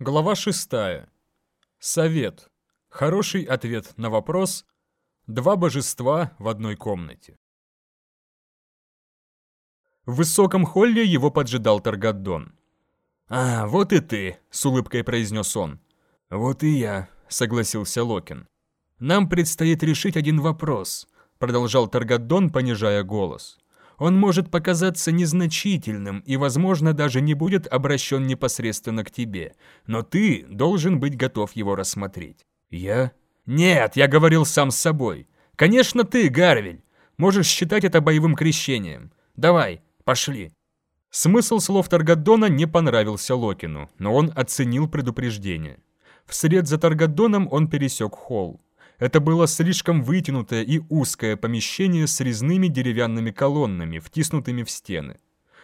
Глава 6. Совет. Хороший ответ на вопрос «Два божества в одной комнате». В высоком холле его поджидал Таргаддон. «А, вот и ты», — с улыбкой произнес он. «Вот и я», — согласился Локин. «Нам предстоит решить один вопрос», — продолжал Таргаддон, понижая голос он может показаться незначительным и, возможно, даже не будет обращен непосредственно к тебе, но ты должен быть готов его рассмотреть. Я? Нет, я говорил сам с собой. Конечно, ты, Гарвель. Можешь считать это боевым крещением. Давай, пошли. Смысл слов Таргадона не понравился Локину, но он оценил предупреждение. Вслед за Таргадоном он пересек холл. Это было слишком вытянутое и узкое помещение с резными деревянными колоннами, втиснутыми в стены.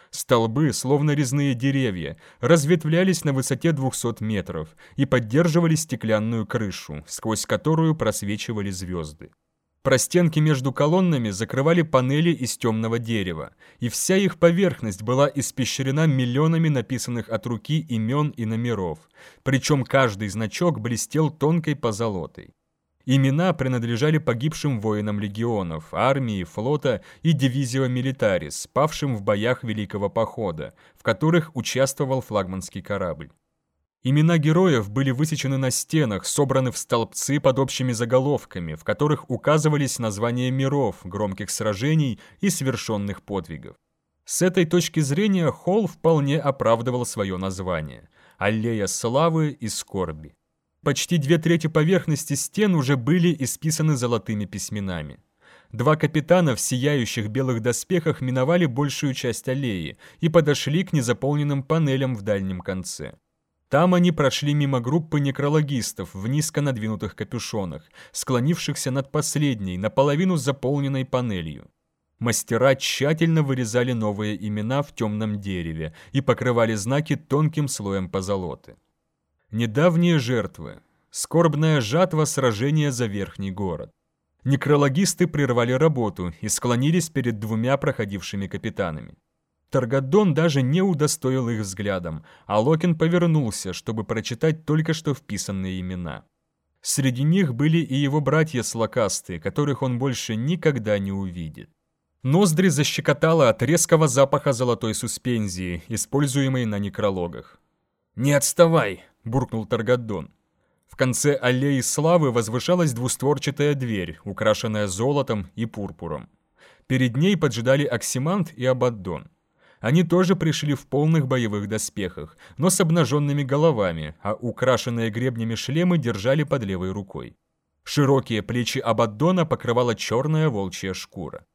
Столбы, словно резные деревья, разветвлялись на высоте 200 метров и поддерживали стеклянную крышу, сквозь которую просвечивали звезды. Простенки между колоннами закрывали панели из темного дерева, и вся их поверхность была испещрена миллионами написанных от руки имен и номеров, причем каждый значок блестел тонкой позолотой. Имена принадлежали погибшим воинам легионов, армии, флота и дивизио милитарис, павшим в боях Великого Похода, в которых участвовал флагманский корабль. Имена героев были высечены на стенах, собраны в столбцы под общими заголовками, в которых указывались названия миров, громких сражений и совершенных подвигов. С этой точки зрения Холл вполне оправдывал свое название – «Аллея славы и скорби». Почти две трети поверхности стен уже были исписаны золотыми письменами. Два капитана в сияющих белых доспехах миновали большую часть аллеи и подошли к незаполненным панелям в дальнем конце. Там они прошли мимо группы некрологистов в низко надвинутых капюшонах, склонившихся над последней, наполовину заполненной панелью. Мастера тщательно вырезали новые имена в темном дереве и покрывали знаки тонким слоем позолоты. Недавние жертвы. Скорбная жатва сражения за верхний город. Некрологисты прервали работу и склонились перед двумя проходившими капитанами. Таргадон даже не удостоил их взглядом, а Локин повернулся, чтобы прочитать только что вписанные имена. Среди них были и его братья-слокасты, которых он больше никогда не увидит. Ноздри защекотало от резкого запаха золотой суспензии, используемой на некрологах. «Не отставай!» Буркнул Таргадон. В конце аллеи славы возвышалась двустворчатая дверь, украшенная золотом и пурпуром. Перед ней поджидали Оксимант и Абаддон. Они тоже пришли в полных боевых доспехах, но с обнаженными головами, а украшенные гребнями шлемы держали под левой рукой. Широкие плечи Абаддона покрывала черная волчья шкура.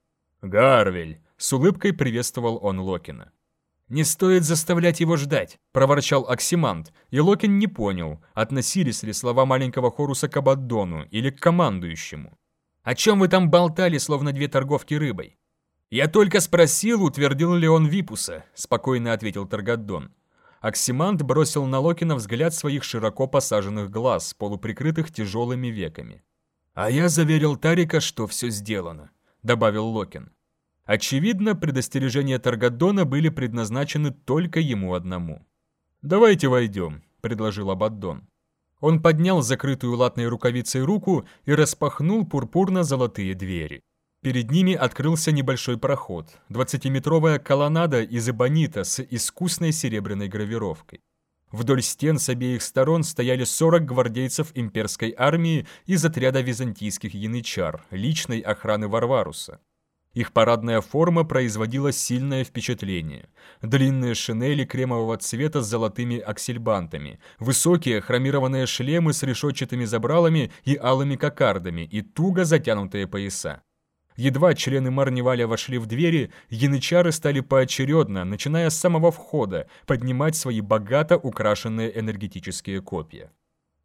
«Гарвель!» — с улыбкой приветствовал он Локина. «Не стоит заставлять его ждать», – проворчал Оксимант, и Локин не понял, относились ли слова маленького Хоруса к Абаддону или к командующему. «О чем вы там болтали, словно две торговки рыбой?» «Я только спросил, утвердил ли он Випуса», – спокойно ответил Таргаддон. Оксимант бросил на Локина взгляд своих широко посаженных глаз, полуприкрытых тяжелыми веками. «А я заверил Тарика, что все сделано», – добавил Локин. Очевидно, предостережения Таргадона были предназначены только ему одному. «Давайте войдем», — предложил Абаддон. Он поднял закрытую латной рукавицей руку и распахнул пурпурно-золотые двери. Перед ними открылся небольшой проход, двадцатиметровая колоннада из эбонита с искусной серебряной гравировкой. Вдоль стен с обеих сторон стояли 40 гвардейцев имперской армии из отряда византийских янычар, личной охраны Варваруса. Их парадная форма производила сильное впечатление. Длинные шинели кремового цвета с золотыми аксельбантами, высокие хромированные шлемы с решетчатыми забралами и алыми кокардами и туго затянутые пояса. Едва члены Марневаля вошли в двери, янычары стали поочередно, начиная с самого входа, поднимать свои богато украшенные энергетические копья.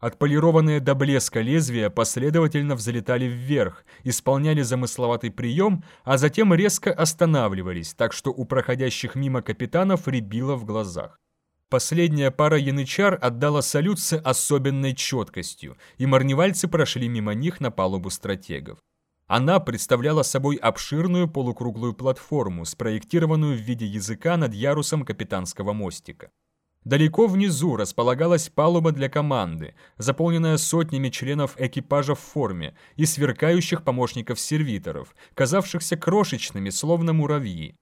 Отполированные до блеска лезвия последовательно взлетали вверх, исполняли замысловатый прием, а затем резко останавливались, так что у проходящих мимо капитанов рябило в глазах. Последняя пара янычар отдала салют с особенной четкостью, и марневальцы прошли мимо них на палубу стратегов. Она представляла собой обширную полукруглую платформу, спроектированную в виде языка над ярусом капитанского мостика. Далеко внизу располагалась палуба для команды, заполненная сотнями членов экипажа в форме и сверкающих помощников-сервиторов, казавшихся крошечными, словно муравьи.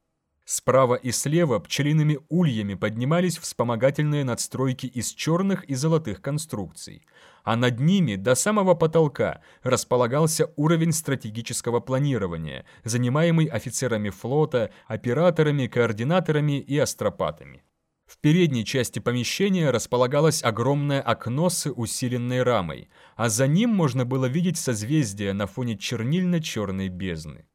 Справа и слева пчелиными ульями поднимались вспомогательные надстройки из черных и золотых конструкций, а над ними до самого потолка располагался уровень стратегического планирования, занимаемый офицерами флота, операторами, координаторами и астропатами. В передней части помещения располагалось огромное окно с усиленной рамой, а за ним можно было видеть созвездие на фоне чернильно-черной бездны.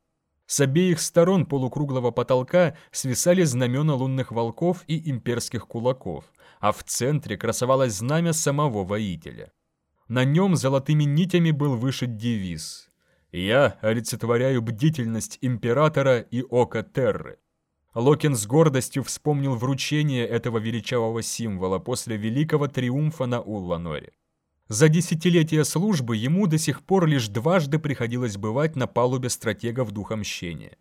С обеих сторон полукруглого потолка свисали знамена лунных волков и имперских кулаков, а в центре красовалось знамя самого воителя. На нем золотыми нитями был вышит девиз «Я олицетворяю бдительность императора и око Терры». Локин с гордостью вспомнил вручение этого величавого символа после великого триумфа на Улланоре. За десятилетия службы ему до сих пор лишь дважды приходилось бывать на палубе стратегов Духа Мщения.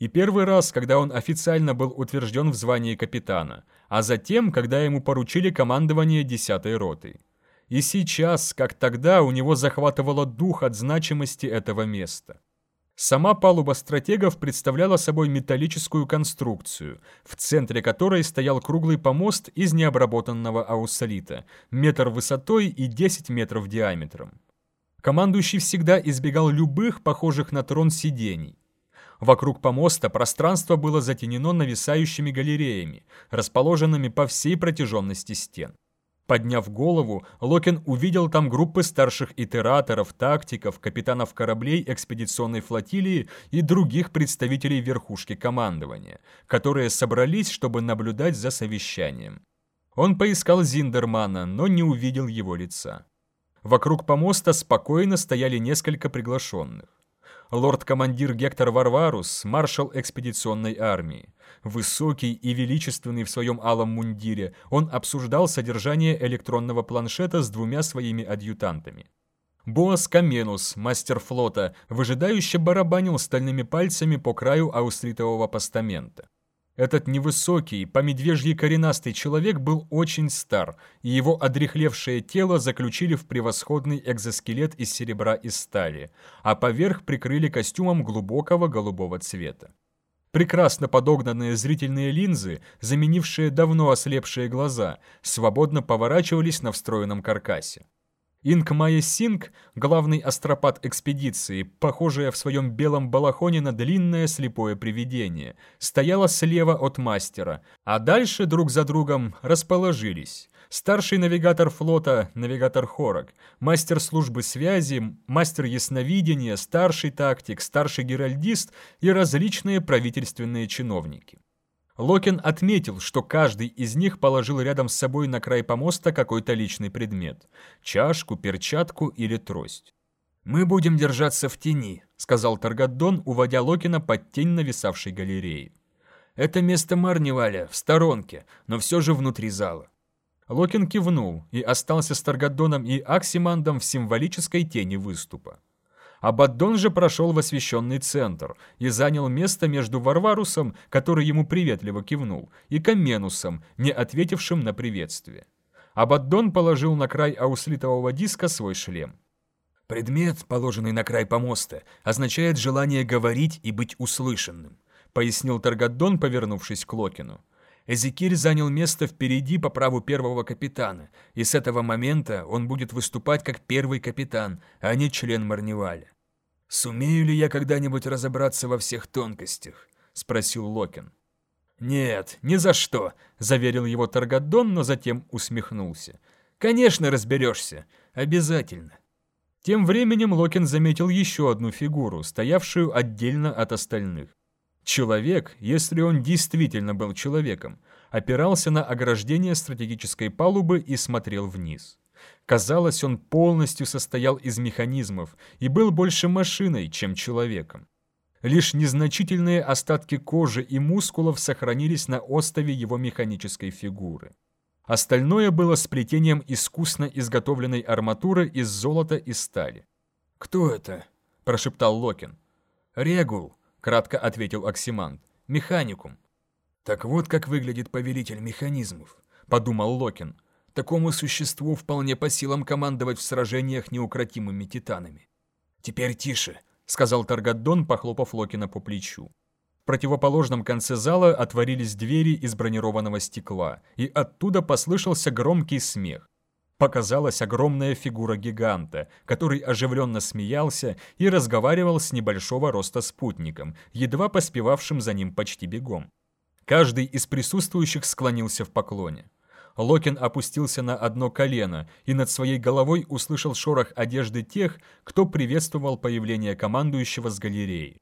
И первый раз, когда он официально был утвержден в звании капитана, а затем, когда ему поручили командование десятой ротой. И сейчас, как тогда, у него захватывало дух от значимости этого места. Сама палуба стратегов представляла собой металлическую конструкцию, в центре которой стоял круглый помост из необработанного аусолита, метр высотой и 10 метров диаметром. Командующий всегда избегал любых похожих на трон сидений. Вокруг помоста пространство было затенено нависающими галереями, расположенными по всей протяженности стен. Подняв голову, Локин увидел там группы старших итераторов, тактиков, капитанов кораблей экспедиционной флотилии и других представителей верхушки командования, которые собрались, чтобы наблюдать за совещанием. Он поискал Зиндермана, но не увидел его лица. Вокруг помоста спокойно стояли несколько приглашенных лорд-командир Гектор Варварус, маршал экспедиционной армии. Высокий и величественный в своем алом мундире, он обсуждал содержание электронного планшета с двумя своими адъютантами. Боас Каменус, мастер флота, выжидающе барабанил стальными пальцами по краю аустритового постамента. Этот невысокий, по медвежьи коренастый человек был очень стар, и его одрехлевшее тело заключили в превосходный экзоскелет из серебра и стали, а поверх прикрыли костюмом глубокого голубого цвета. Прекрасно подогнанные зрительные линзы, заменившие давно ослепшие глаза, свободно поворачивались на встроенном каркасе. Инк Синг, главный астропат экспедиции, похожая в своем белом балахоне на длинное слепое привидение, стояла слева от мастера, а дальше друг за другом расположились. Старший навигатор флота, навигатор Хорок, мастер службы связи, мастер ясновидения, старший тактик, старший геральдист и различные правительственные чиновники. Локин отметил, что каждый из них положил рядом с собой на край помоста какой-то личный предмет – чашку, перчатку или трость. «Мы будем держаться в тени», – сказал Таргаддон, уводя Локина под тень нависавшей галереи. «Это место Марниваля, в сторонке, но все же внутри зала». Локин кивнул и остался с Таргадоном и Аксимандом в символической тени выступа. Абаддон же прошел в освященный центр и занял место между Варварусом, который ему приветливо кивнул, и Каменусом, не ответившим на приветствие. Абаддон положил на край ауслитового диска свой шлем. «Предмет, положенный на край помоста, означает желание говорить и быть услышанным», пояснил Таргаддон, повернувшись к Локину. Эзекиль занял место впереди по праву первого капитана, и с этого момента он будет выступать как первый капитан, а не член Марневаля. «Сумею ли я когда-нибудь разобраться во всех тонкостях?» – спросил Локин. «Нет, ни за что», – заверил его Таргадон, но затем усмехнулся. «Конечно разберешься. Обязательно». Тем временем Локин заметил еще одну фигуру, стоявшую отдельно от остальных. Человек, если он действительно был человеком, опирался на ограждение стратегической палубы и смотрел вниз. Казалось, он полностью состоял из механизмов и был больше машиной, чем человеком. Лишь незначительные остатки кожи и мускулов сохранились на остове его механической фигуры. Остальное было сплетением искусно изготовленной арматуры из золота и стали. «Кто это?» – прошептал Локин. «Регул», — кратко ответил Оксимант. «Механикум». «Так вот как выглядит повелитель механизмов», — подумал Локин. Такому существу вполне по силам командовать в сражениях неукротимыми титанами. «Теперь тише», — сказал Таргаддон, похлопав Локина по плечу. В противоположном конце зала отворились двери из бронированного стекла, и оттуда послышался громкий смех. Показалась огромная фигура гиганта, который оживленно смеялся и разговаривал с небольшого роста спутником, едва поспевавшим за ним почти бегом. Каждый из присутствующих склонился в поклоне. Локин опустился на одно колено и над своей головой услышал шорох одежды тех, кто приветствовал появление командующего с галереи.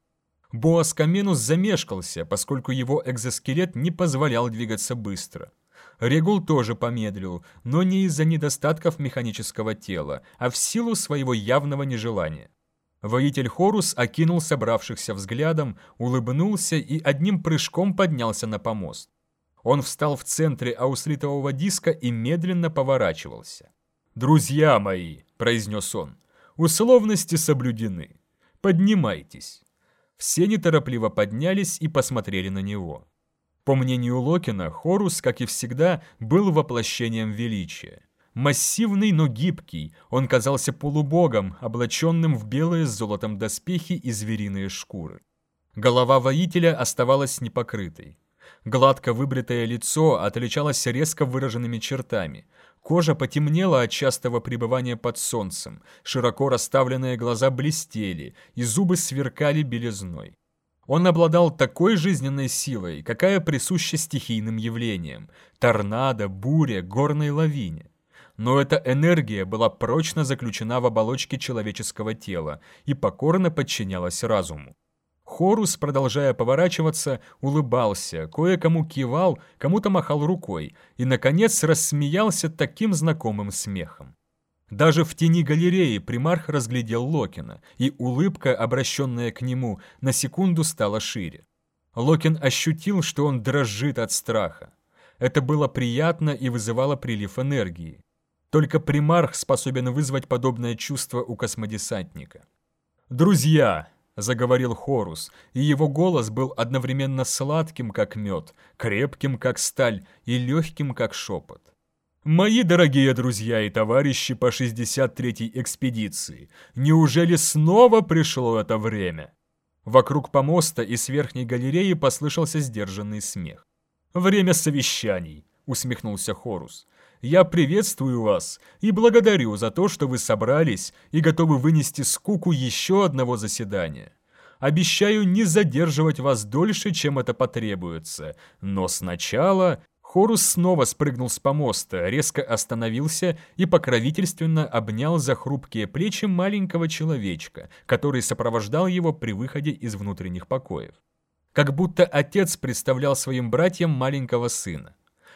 Боас Каменус замешкался, поскольку его экзоскелет не позволял двигаться быстро. Регул тоже помедлил, но не из-за недостатков механического тела, а в силу своего явного нежелания. Воитель Хорус окинул собравшихся взглядом, улыбнулся и одним прыжком поднялся на помост. Он встал в центре ауслитового диска и медленно поворачивался. «Друзья мои», — произнес он, — «условности соблюдены. Поднимайтесь». Все неторопливо поднялись и посмотрели на него. По мнению Локина, Хорус, как и всегда, был воплощением величия. Массивный, но гибкий, он казался полубогом, облаченным в белые с золотом доспехи и звериные шкуры. Голова воителя оставалась непокрытой. Гладко выбритое лицо отличалось резко выраженными чертами. Кожа потемнела от частого пребывания под солнцем, широко расставленные глаза блестели, и зубы сверкали белизной. Он обладал такой жизненной силой, какая присуща стихийным явлениям – торнадо, буре, горной лавине. Но эта энергия была прочно заключена в оболочке человеческого тела и покорно подчинялась разуму. Хорус, продолжая поворачиваться, улыбался, кое-кому кивал, кому-то махал рукой и, наконец, рассмеялся таким знакомым смехом. Даже в тени галереи примарх разглядел Локина, и улыбка, обращенная к нему, на секунду стала шире. Локин ощутил, что он дрожит от страха. Это было приятно и вызывало прилив энергии. Только примарх способен вызвать подобное чувство у космодесантника. «Друзья!» заговорил Хорус, и его голос был одновременно сладким, как мед, крепким, как сталь, и легким, как шепот. «Мои дорогие друзья и товарищи по 63-й экспедиции, неужели снова пришло это время?» Вокруг помоста и с верхней галереи послышался сдержанный смех. «Время совещаний», — усмехнулся Хорус. Я приветствую вас и благодарю за то, что вы собрались и готовы вынести скуку еще одного заседания. Обещаю не задерживать вас дольше, чем это потребуется, но сначала Хорус снова спрыгнул с помоста, резко остановился и покровительственно обнял за хрупкие плечи маленького человечка, который сопровождал его при выходе из внутренних покоев. Как будто отец представлял своим братьям маленького сына.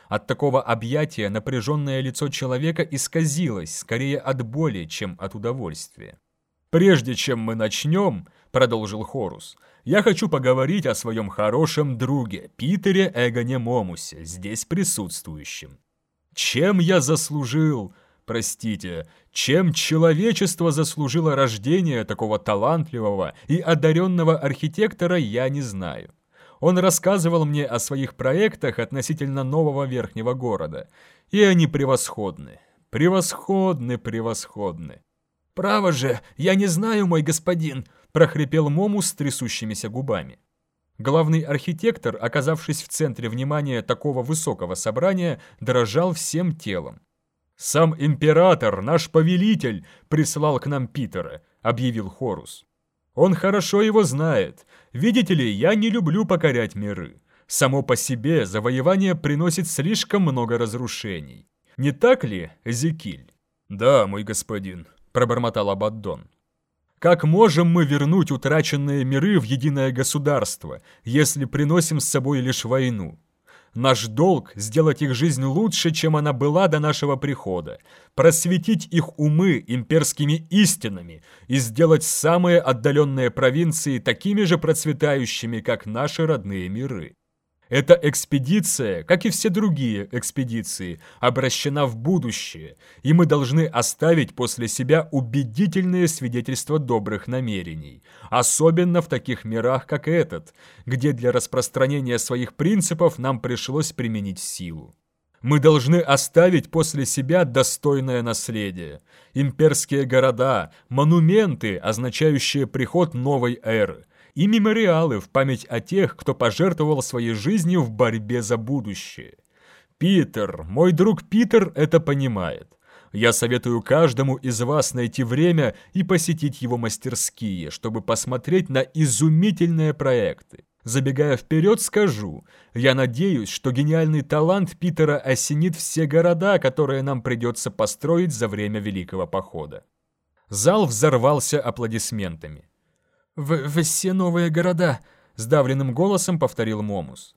От такого объятия напряженное лицо человека исказилось, скорее от боли, чем от удовольствия. «Прежде чем мы начнем», — продолжил Хорус, — «я хочу поговорить о своем хорошем друге, Питере Эгоне Момусе, здесь присутствующем. Чем я заслужил, простите, чем человечество заслужило рождение такого талантливого и одаренного архитектора, я не знаю. Он рассказывал мне о своих проектах относительно нового верхнего города. И они превосходны. Превосходны, превосходны. «Право же, я не знаю, мой господин», – прохрипел Мому с трясущимися губами. Главный архитектор, оказавшись в центре внимания такого высокого собрания, дрожал всем телом. «Сам император, наш повелитель, прислал к нам Питера», — объявил Хорус. Он хорошо его знает. Видите ли, я не люблю покорять миры. Само по себе завоевание приносит слишком много разрушений. Не так ли, Эзекиль? Да, мой господин, пробормотал Абаддон. Как можем мы вернуть утраченные миры в единое государство, если приносим с собой лишь войну? Наш долг – сделать их жизнь лучше, чем она была до нашего прихода, просветить их умы имперскими истинами и сделать самые отдаленные провинции такими же процветающими, как наши родные миры. Эта экспедиция, как и все другие экспедиции, обращена в будущее, и мы должны оставить после себя убедительные свидетельства добрых намерений, особенно в таких мирах, как этот, где для распространения своих принципов нам пришлось применить силу. Мы должны оставить после себя достойное наследие. Имперские города, монументы, означающие приход новой эры, и мемориалы в память о тех, кто пожертвовал своей жизнью в борьбе за будущее. Питер, мой друг Питер это понимает. Я советую каждому из вас найти время и посетить его мастерские, чтобы посмотреть на изумительные проекты. Забегая вперед, скажу, я надеюсь, что гениальный талант Питера осенит все города, которые нам придется построить за время Великого Похода. Зал взорвался аплодисментами. «В, в все новые города», — сдавленным голосом повторил Момус.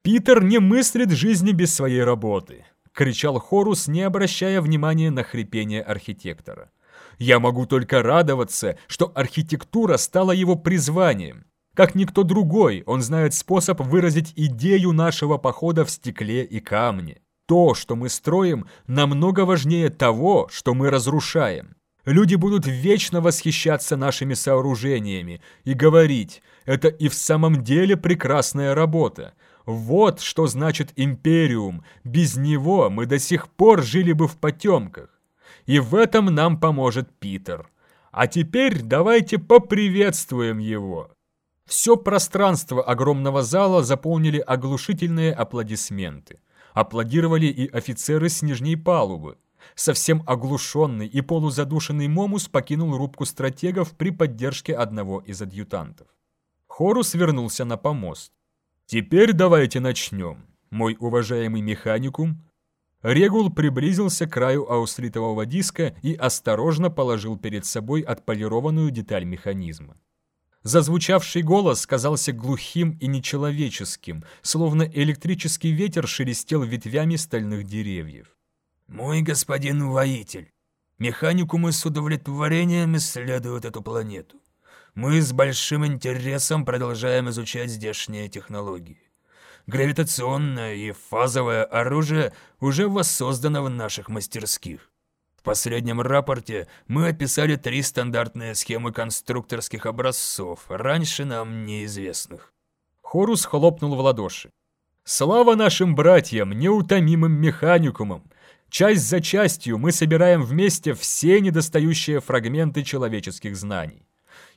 «Питер не мыслит жизни без своей работы», — кричал Хорус, не обращая внимания на хрипение архитектора. «Я могу только радоваться, что архитектура стала его призванием. Как никто другой, он знает способ выразить идею нашего похода в стекле и камне. То, что мы строим, намного важнее того, что мы разрушаем. Люди будут вечно восхищаться нашими сооружениями и говорить, это и в самом деле прекрасная работа. Вот что значит империум, без него мы до сих пор жили бы в потемках. И в этом нам поможет Питер. А теперь давайте поприветствуем его. Все пространство огромного зала заполнили оглушительные аплодисменты. Аплодировали и офицеры с нижней палубы. Совсем оглушенный и полузадушенный Момус покинул рубку стратегов при поддержке одного из адъютантов. Хорус вернулся на помост. «Теперь давайте начнем, мой уважаемый механикум». Регул приблизился к краю аустритового диска и осторожно положил перед собой отполированную деталь механизма. Зазвучавший голос казался глухим и нечеловеческим, словно электрический ветер шелестел ветвями стальных деревьев. «Мой господин воитель, механикумы с удовлетворением исследуют эту планету. Мы с большим интересом продолжаем изучать здешние технологии. Гравитационное и фазовое оружие уже воссоздано в наших мастерских последнем рапорте мы описали три стандартные схемы конструкторских образцов, раньше нам неизвестных. Хорус хлопнул в ладоши. «Слава нашим братьям, неутомимым механикумам! Часть за частью мы собираем вместе все недостающие фрагменты человеческих знаний.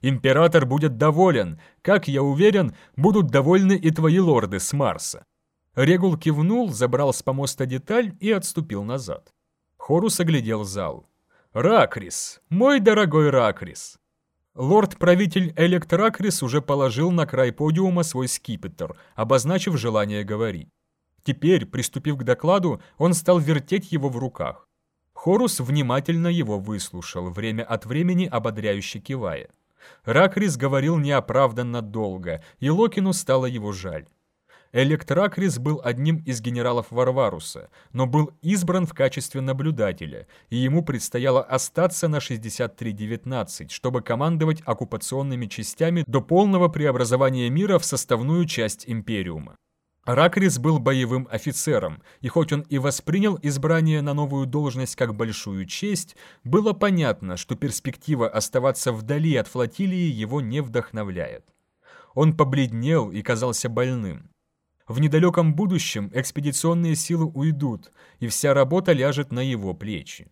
Император будет доволен, как я уверен, будут довольны и твои лорды с Марса». Регул кивнул, забрал с помоста деталь и отступил назад. Хорус оглядел зал. «Ракрис! Мой дорогой Ракрис!» Лорд-правитель Электракрис уже положил на край подиума свой скипетр, обозначив желание говорить. Теперь, приступив к докладу, он стал вертеть его в руках. Хорус внимательно его выслушал, время от времени ободряюще кивая. Ракрис говорил неоправданно долго, и Локину стало его жаль. Электракрис был одним из генералов Варваруса, но был избран в качестве наблюдателя, и ему предстояло остаться на 63-19, чтобы командовать оккупационными частями до полного преобразования мира в составную часть Империума. Ракрис был боевым офицером, и хоть он и воспринял избрание на новую должность как большую честь, было понятно, что перспектива оставаться вдали от флотилии его не вдохновляет. Он побледнел и казался больным. В недалеком будущем экспедиционные силы уйдут, и вся работа ляжет на его плечи.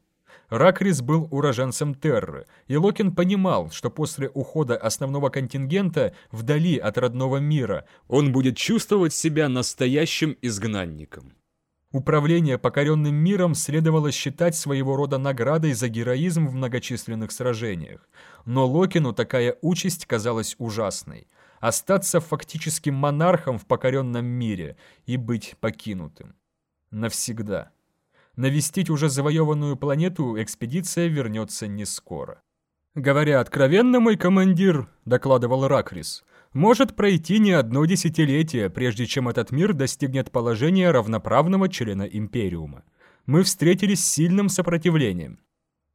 Ракрис был уроженцем Терры, и Локин понимал, что после ухода основного контингента вдали от родного мира он будет чувствовать себя настоящим изгнанником. Управление покоренным миром следовало считать своего рода наградой за героизм в многочисленных сражениях, но Локину такая участь казалась ужасной – остаться фактическим монархом в покоренном мире и быть покинутым. Навсегда. Навестить уже завоеванную планету экспедиция вернется не скоро. «Говоря откровенно, мой командир», — докладывал Ракрис, «может пройти не одно десятилетие, прежде чем этот мир достигнет положения равноправного члена Империума. Мы встретились с сильным сопротивлением.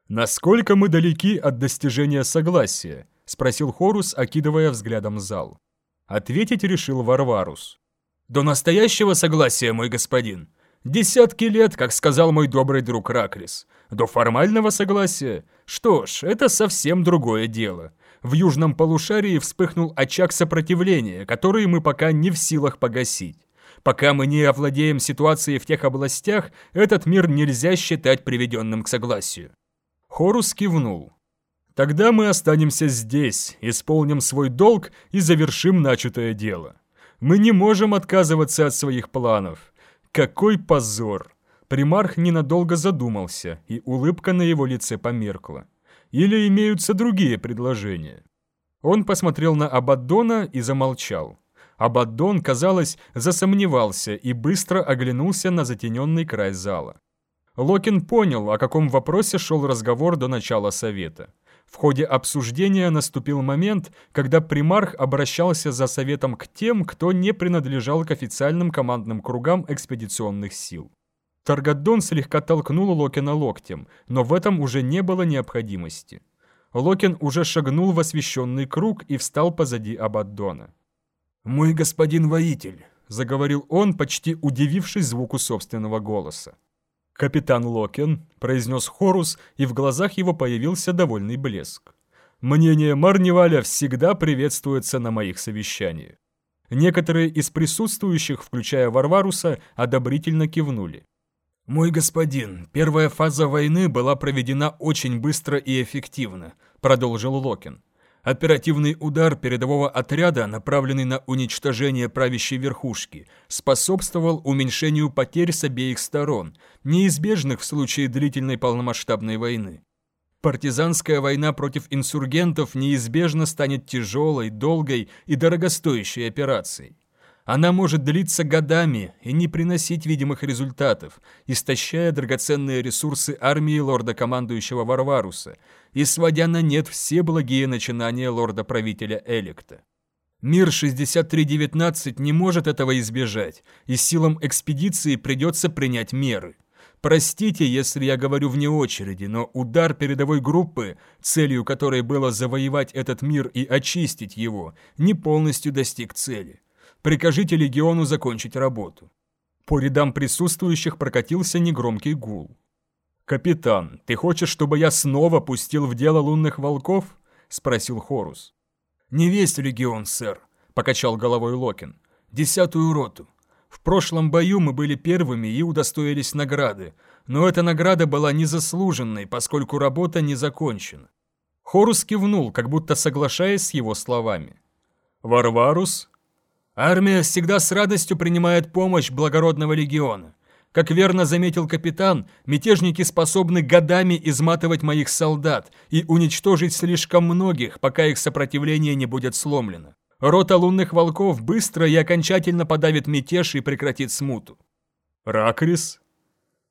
Насколько мы далеки от достижения согласия?» — спросил Хорус, окидывая взглядом зал. Ответить решил Варварус. «До настоящего согласия, мой господин. Десятки лет, как сказал мой добрый друг Ракрис. До формального согласия? Что ж, это совсем другое дело. В южном полушарии вспыхнул очаг сопротивления, который мы пока не в силах погасить. Пока мы не овладеем ситуацией в тех областях, этот мир нельзя считать приведенным к согласию. Хорус кивнул. Тогда мы останемся здесь, исполним свой долг и завершим начатое дело. Мы не можем отказываться от своих планов. Какой позор! Примарх ненадолго задумался, и улыбка на его лице померкла. Или имеются другие предложения? Он посмотрел на Абаддона и замолчал. Абаддон, казалось, засомневался и быстро оглянулся на затененный край зала. Локин понял, о каком вопросе шел разговор до начала совета. В ходе обсуждения наступил момент, когда примарх обращался за советом к тем, кто не принадлежал к официальным командным кругам экспедиционных сил. Таргаддон слегка толкнул Локина локтем, но в этом уже не было необходимости. Локин уже шагнул в освещенный круг и встал позади Абаддона. «Мой господин воитель», — заговорил он, почти удивившись звуку собственного голоса. «Капитан Локин», — произнес Хорус, и в глазах его появился довольный блеск. «Мнение Марниваля всегда приветствуется на моих совещаниях». Некоторые из присутствующих, включая Варваруса, одобрительно кивнули. «Мой господин, первая фаза войны была проведена очень быстро и эффективно», — продолжил Локин. Оперативный удар передового отряда, направленный на уничтожение правящей верхушки, способствовал уменьшению потерь с обеих сторон, неизбежных в случае длительной полномасштабной войны. Партизанская война против инсургентов неизбежно станет тяжелой, долгой и дорогостоящей операцией. Она может длиться годами и не приносить видимых результатов, истощая драгоценные ресурсы армии лорда-командующего Варваруса и сводя на нет все благие начинания лорда-правителя Электа. Мир 6319 не может этого избежать, и силам экспедиции придется принять меры. Простите, если я говорю вне очереди, но удар передовой группы, целью которой было завоевать этот мир и очистить его, не полностью достиг цели. Прикажите легиону закончить работу». По рядам присутствующих прокатился негромкий гул. «Капитан, ты хочешь, чтобы я снова пустил в дело лунных волков?» – спросил Хорус. «Не весь легион, сэр», – покачал головой Локин. «Десятую роту. В прошлом бою мы были первыми и удостоились награды, но эта награда была незаслуженной, поскольку работа не закончена». Хорус кивнул, как будто соглашаясь с его словами. «Варварус?» Армия всегда с радостью принимает помощь благородного легиона. Как верно заметил капитан, мятежники способны годами изматывать моих солдат и уничтожить слишком многих, пока их сопротивление не будет сломлено. Рота лунных волков быстро и окончательно подавит мятеж и прекратит смуту. Ракрис?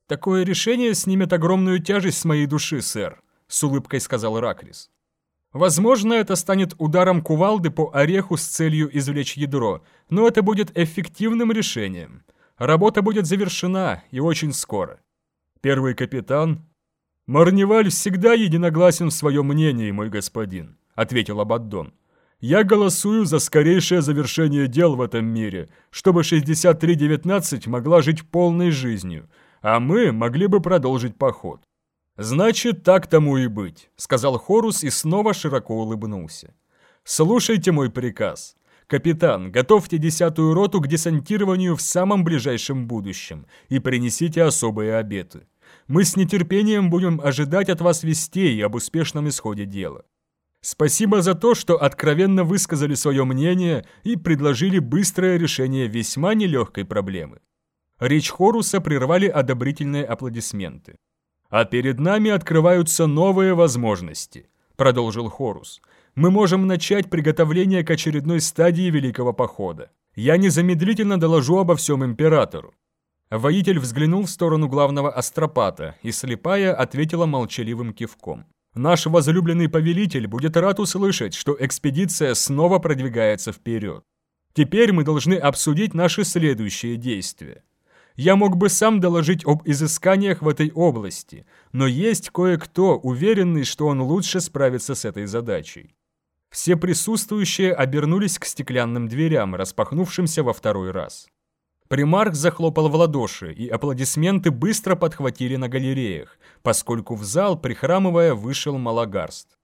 Такое решение снимет огромную тяжесть с моей души, сэр, с улыбкой сказал Ракрис. Возможно, это станет ударом кувалды по ореху с целью извлечь ядро, но это будет эффективным решением. Работа будет завершена и очень скоро. Первый капитан... «Марневаль всегда единогласен в своем мнении, мой господин», — ответил Абаддон. «Я голосую за скорейшее завершение дел в этом мире, чтобы 6319 могла жить полной жизнью, а мы могли бы продолжить поход. «Значит, так тому и быть», — сказал Хорус и снова широко улыбнулся. «Слушайте мой приказ. Капитан, готовьте десятую роту к десантированию в самом ближайшем будущем и принесите особые обеты. Мы с нетерпением будем ожидать от вас вестей об успешном исходе дела. Спасибо за то, что откровенно высказали свое мнение и предложили быстрое решение весьма нелегкой проблемы». Речь Хоруса прервали одобрительные аплодисменты. «А перед нами открываются новые возможности», — продолжил Хорус. «Мы можем начать приготовление к очередной стадии Великого Похода. Я незамедлительно доложу обо всем императору». Воитель взглянул в сторону главного астропата, и слепая ответила молчаливым кивком. «Наш возлюбленный повелитель будет рад услышать, что экспедиция снова продвигается вперед. Теперь мы должны обсудить наши следующие действия. Я мог бы сам доложить об изысканиях в этой области, но есть кое-кто, уверенный, что он лучше справится с этой задачей. Все присутствующие обернулись к стеклянным дверям, распахнувшимся во второй раз. Примарх захлопал в ладоши, и аплодисменты быстро подхватили на галереях, поскольку в зал, прихрамывая, вышел Малагарст.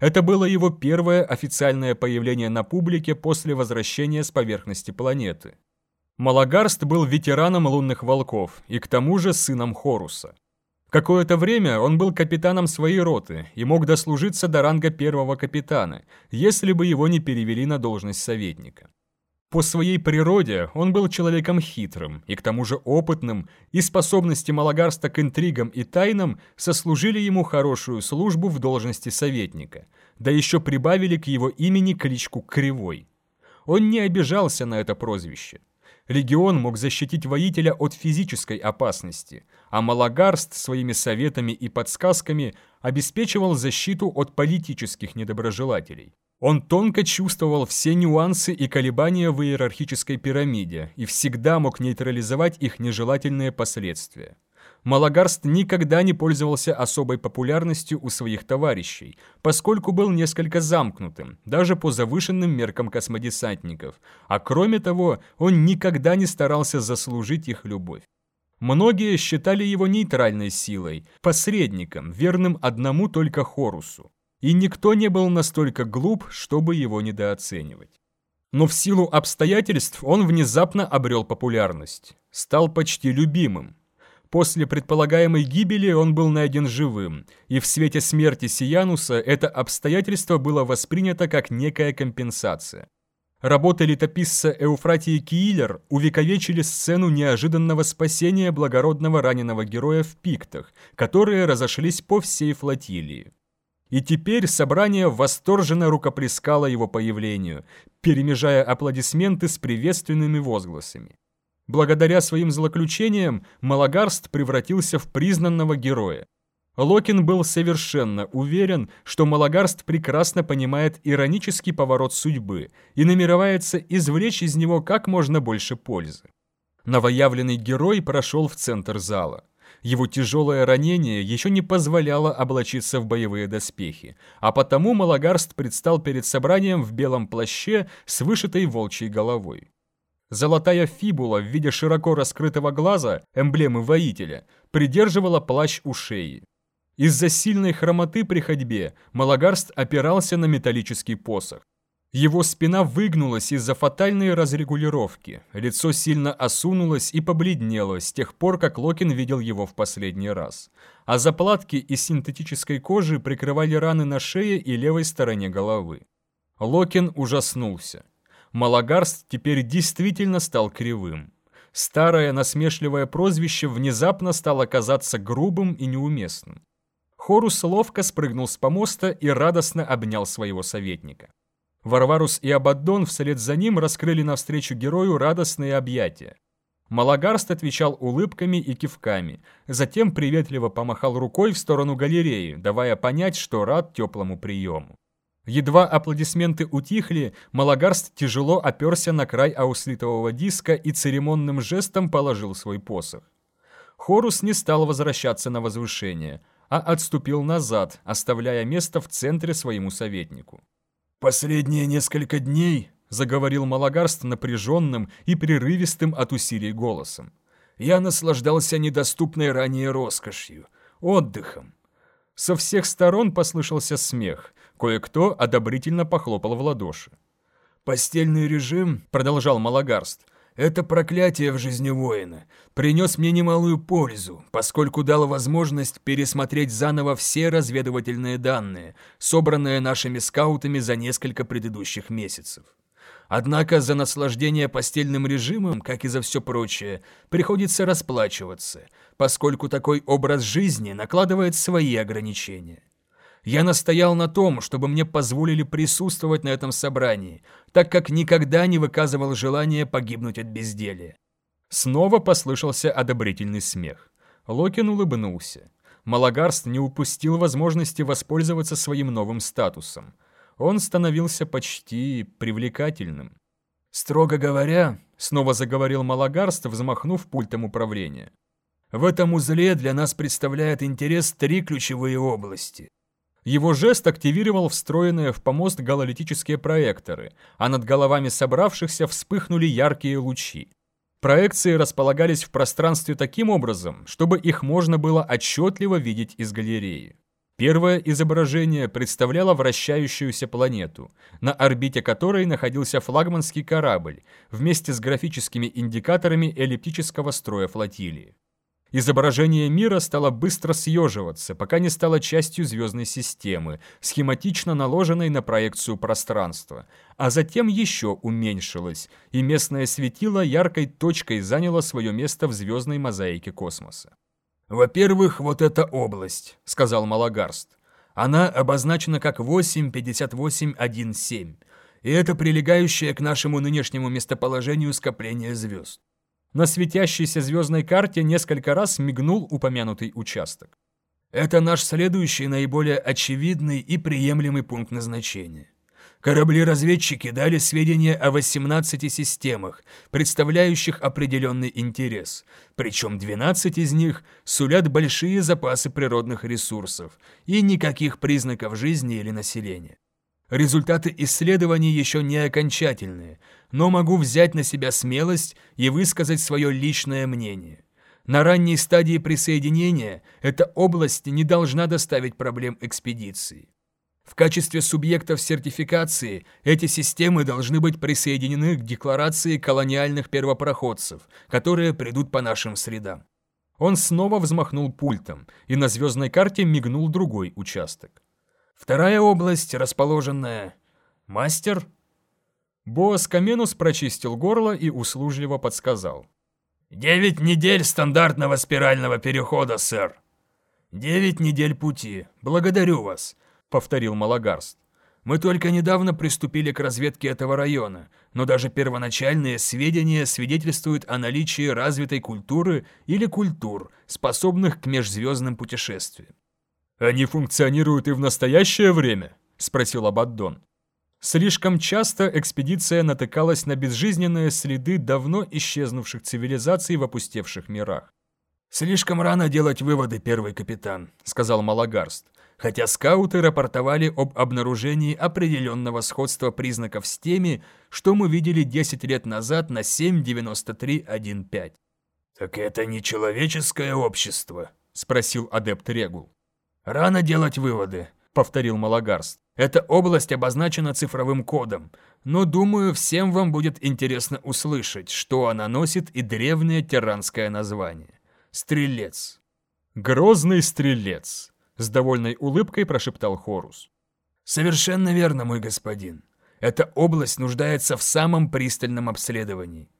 Это было его первое официальное появление на публике после возвращения с поверхности планеты. Малагарст был ветераном лунных волков и к тому же сыном Хоруса. Какое-то время он был капитаном своей роты и мог дослужиться до ранга первого капитана, если бы его не перевели на должность советника. По своей природе он был человеком хитрым и к тому же опытным, и способности Малагарста к интригам и тайнам сослужили ему хорошую службу в должности советника, да еще прибавили к его имени кличку Кривой. Он не обижался на это прозвище – Легион мог защитить воителя от физической опасности, а Малагарст своими советами и подсказками обеспечивал защиту от политических недоброжелателей. Он тонко чувствовал все нюансы и колебания в иерархической пирамиде и всегда мог нейтрализовать их нежелательные последствия. Малагарст никогда не пользовался особой популярностью у своих товарищей, поскольку был несколько замкнутым, даже по завышенным меркам космодесантников, а кроме того, он никогда не старался заслужить их любовь. Многие считали его нейтральной силой, посредником, верным одному только Хорусу. И никто не был настолько глуп, чтобы его недооценивать. Но в силу обстоятельств он внезапно обрел популярность, стал почти любимым, После предполагаемой гибели он был найден живым, и в свете смерти Сиянуса это обстоятельство было воспринято как некая компенсация. Работы летописца Эуфратии Киилер увековечили сцену неожиданного спасения благородного раненого героя в пиктах, которые разошлись по всей флотилии. И теперь собрание восторженно рукоплескало его появлению, перемежая аплодисменты с приветственными возгласами. Благодаря своим злоключениям Малагарст превратился в признанного героя. Локин был совершенно уверен, что Малагарст прекрасно понимает иронический поворот судьбы и намеревается извлечь из него как можно больше пользы. Новоявленный герой прошел в центр зала. Его тяжелое ранение еще не позволяло облачиться в боевые доспехи, а потому Малагарст предстал перед собранием в белом плаще с вышитой волчьей головой. Золотая фибула в виде широко раскрытого глаза, эмблемы воителя, придерживала плащ у шеи. Из-за сильной хромоты при ходьбе Малагарст опирался на металлический посох. Его спина выгнулась из-за фатальной разрегулировки, лицо сильно осунулось и побледнело с тех пор, как Локин видел его в последний раз. А заплатки из синтетической кожи прикрывали раны на шее и левой стороне головы. Локин ужаснулся. Малагарст теперь действительно стал кривым. Старое насмешливое прозвище внезапно стало казаться грубым и неуместным. Хорус ловко спрыгнул с помоста и радостно обнял своего советника. Варварус и Абаддон вслед за ним раскрыли навстречу герою радостные объятия. Малагарст отвечал улыбками и кивками, затем приветливо помахал рукой в сторону галереи, давая понять, что рад теплому приему. Едва аплодисменты утихли, Малагарст тяжело оперся на край ауслитового диска и церемонным жестом положил свой посох. Хорус не стал возвращаться на возвышение, а отступил назад, оставляя место в центре своему советнику. «Последние несколько дней», — заговорил Малагарст напряженным и прерывистым от усилий голосом, «я наслаждался недоступной ранее роскошью, отдыхом». Со всех сторон послышался смех — Кое-кто одобрительно похлопал в ладоши. «Постельный режим», — продолжал Малагарст, — «это проклятие в жизни воина. Принес мне немалую пользу, поскольку дал возможность пересмотреть заново все разведывательные данные, собранные нашими скаутами за несколько предыдущих месяцев. Однако за наслаждение постельным режимом, как и за все прочее, приходится расплачиваться, поскольку такой образ жизни накладывает свои ограничения. Я настоял на том, чтобы мне позволили присутствовать на этом собрании, так как никогда не выказывал желания погибнуть от безделия. Снова послышался одобрительный смех. Локин улыбнулся. Малагарст не упустил возможности воспользоваться своим новым статусом. Он становился почти привлекательным. «Строго говоря», — снова заговорил Малагарст, взмахнув пультом управления, «в этом узле для нас представляет интерес три ключевые области. Его жест активировал встроенные в помост гололитические проекторы, а над головами собравшихся вспыхнули яркие лучи. Проекции располагались в пространстве таким образом, чтобы их можно было отчетливо видеть из галереи. Первое изображение представляло вращающуюся планету, на орбите которой находился флагманский корабль вместе с графическими индикаторами эллиптического строя флотилии. Изображение мира стало быстро съеживаться, пока не стало частью звездной системы, схематично наложенной на проекцию пространства, а затем еще уменьшилось, и местное светило яркой точкой заняло свое место в звездной мозаике космоса. «Во-первых, вот эта область», — сказал Малагарст. «Она обозначена как 85817, и это прилегающее к нашему нынешнему местоположению скопление звезд. На светящейся звездной карте несколько раз мигнул упомянутый участок. Это наш следующий наиболее очевидный и приемлемый пункт назначения. Корабли-разведчики дали сведения о 18 системах, представляющих определенный интерес, причем 12 из них сулят большие запасы природных ресурсов и никаких признаков жизни или населения. Результаты исследований еще не окончательные, но могу взять на себя смелость и высказать свое личное мнение. На ранней стадии присоединения эта область не должна доставить проблем экспедиции. В качестве субъектов сертификации эти системы должны быть присоединены к декларации колониальных первопроходцев, которые придут по нашим средам. Он снова взмахнул пультом, и на звездной карте мигнул другой участок. Вторая область, расположенная... Мастер? Боас Каменус прочистил горло и услужливо подсказал. «Девять недель стандартного спирального перехода, сэр». «Девять недель пути. Благодарю вас», — повторил Малагарст. «Мы только недавно приступили к разведке этого района, но даже первоначальные сведения свидетельствуют о наличии развитой культуры или культур, способных к межзвездным путешествиям. «Они функционируют и в настоящее время?» – спросил Абаддон. Слишком часто экспедиция натыкалась на безжизненные следы давно исчезнувших цивилизаций в опустевших мирах. «Слишком рано делать выводы, первый капитан», — сказал Малагарст, хотя скауты рапортовали об обнаружении определенного сходства признаков с теми, что мы видели 10 лет назад на 7.93.1.5. «Так это не человеческое общество?» — спросил адепт Регул. «Рано делать выводы», — повторил Малагарст. «Эта область обозначена цифровым кодом, но, думаю, всем вам будет интересно услышать, что она носит и древнее тиранское название. Стрелец». «Грозный стрелец», — с довольной улыбкой прошептал Хорус. «Совершенно верно, мой господин. Эта область нуждается в самом пристальном обследовании».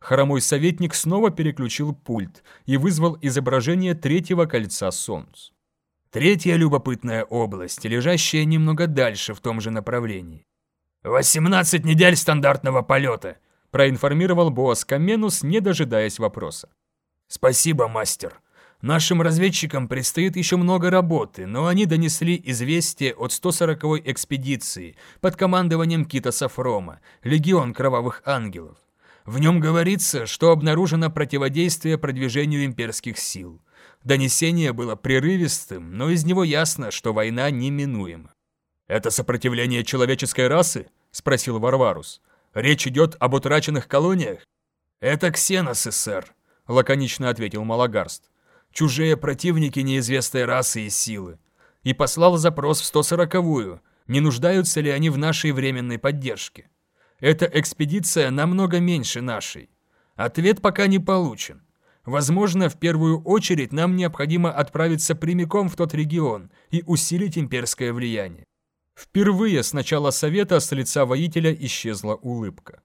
Хромой советник снова переключил пульт и вызвал изображение третьего кольца солнц. Третья любопытная область, лежащая немного дальше в том же направлении. «Восемнадцать недель стандартного полета», – проинформировал Боас Каменус, не дожидаясь вопроса. «Спасибо, мастер. Нашим разведчикам предстоит еще много работы, но они донесли известие от 140-й экспедиции под командованием Кита Сафрома, Легион Кровавых Ангелов. В нем говорится, что обнаружено противодействие продвижению имперских сил. Донесение было прерывистым, но из него ясно, что война неминуема. «Это сопротивление человеческой расы?» – спросил Варварус. «Речь идет об утраченных колониях?» «Это ксеносы, сэр», – лаконично ответил Малагарст. «Чужие противники неизвестной расы и силы». И послал запрос в 140-ю, не нуждаются ли они в нашей временной поддержке. Эта экспедиция намного меньше нашей. Ответ пока не получен. Возможно, в первую очередь нам необходимо отправиться прямиком в тот регион и усилить имперское влияние. Впервые с начала совета с лица воителя исчезла улыбка.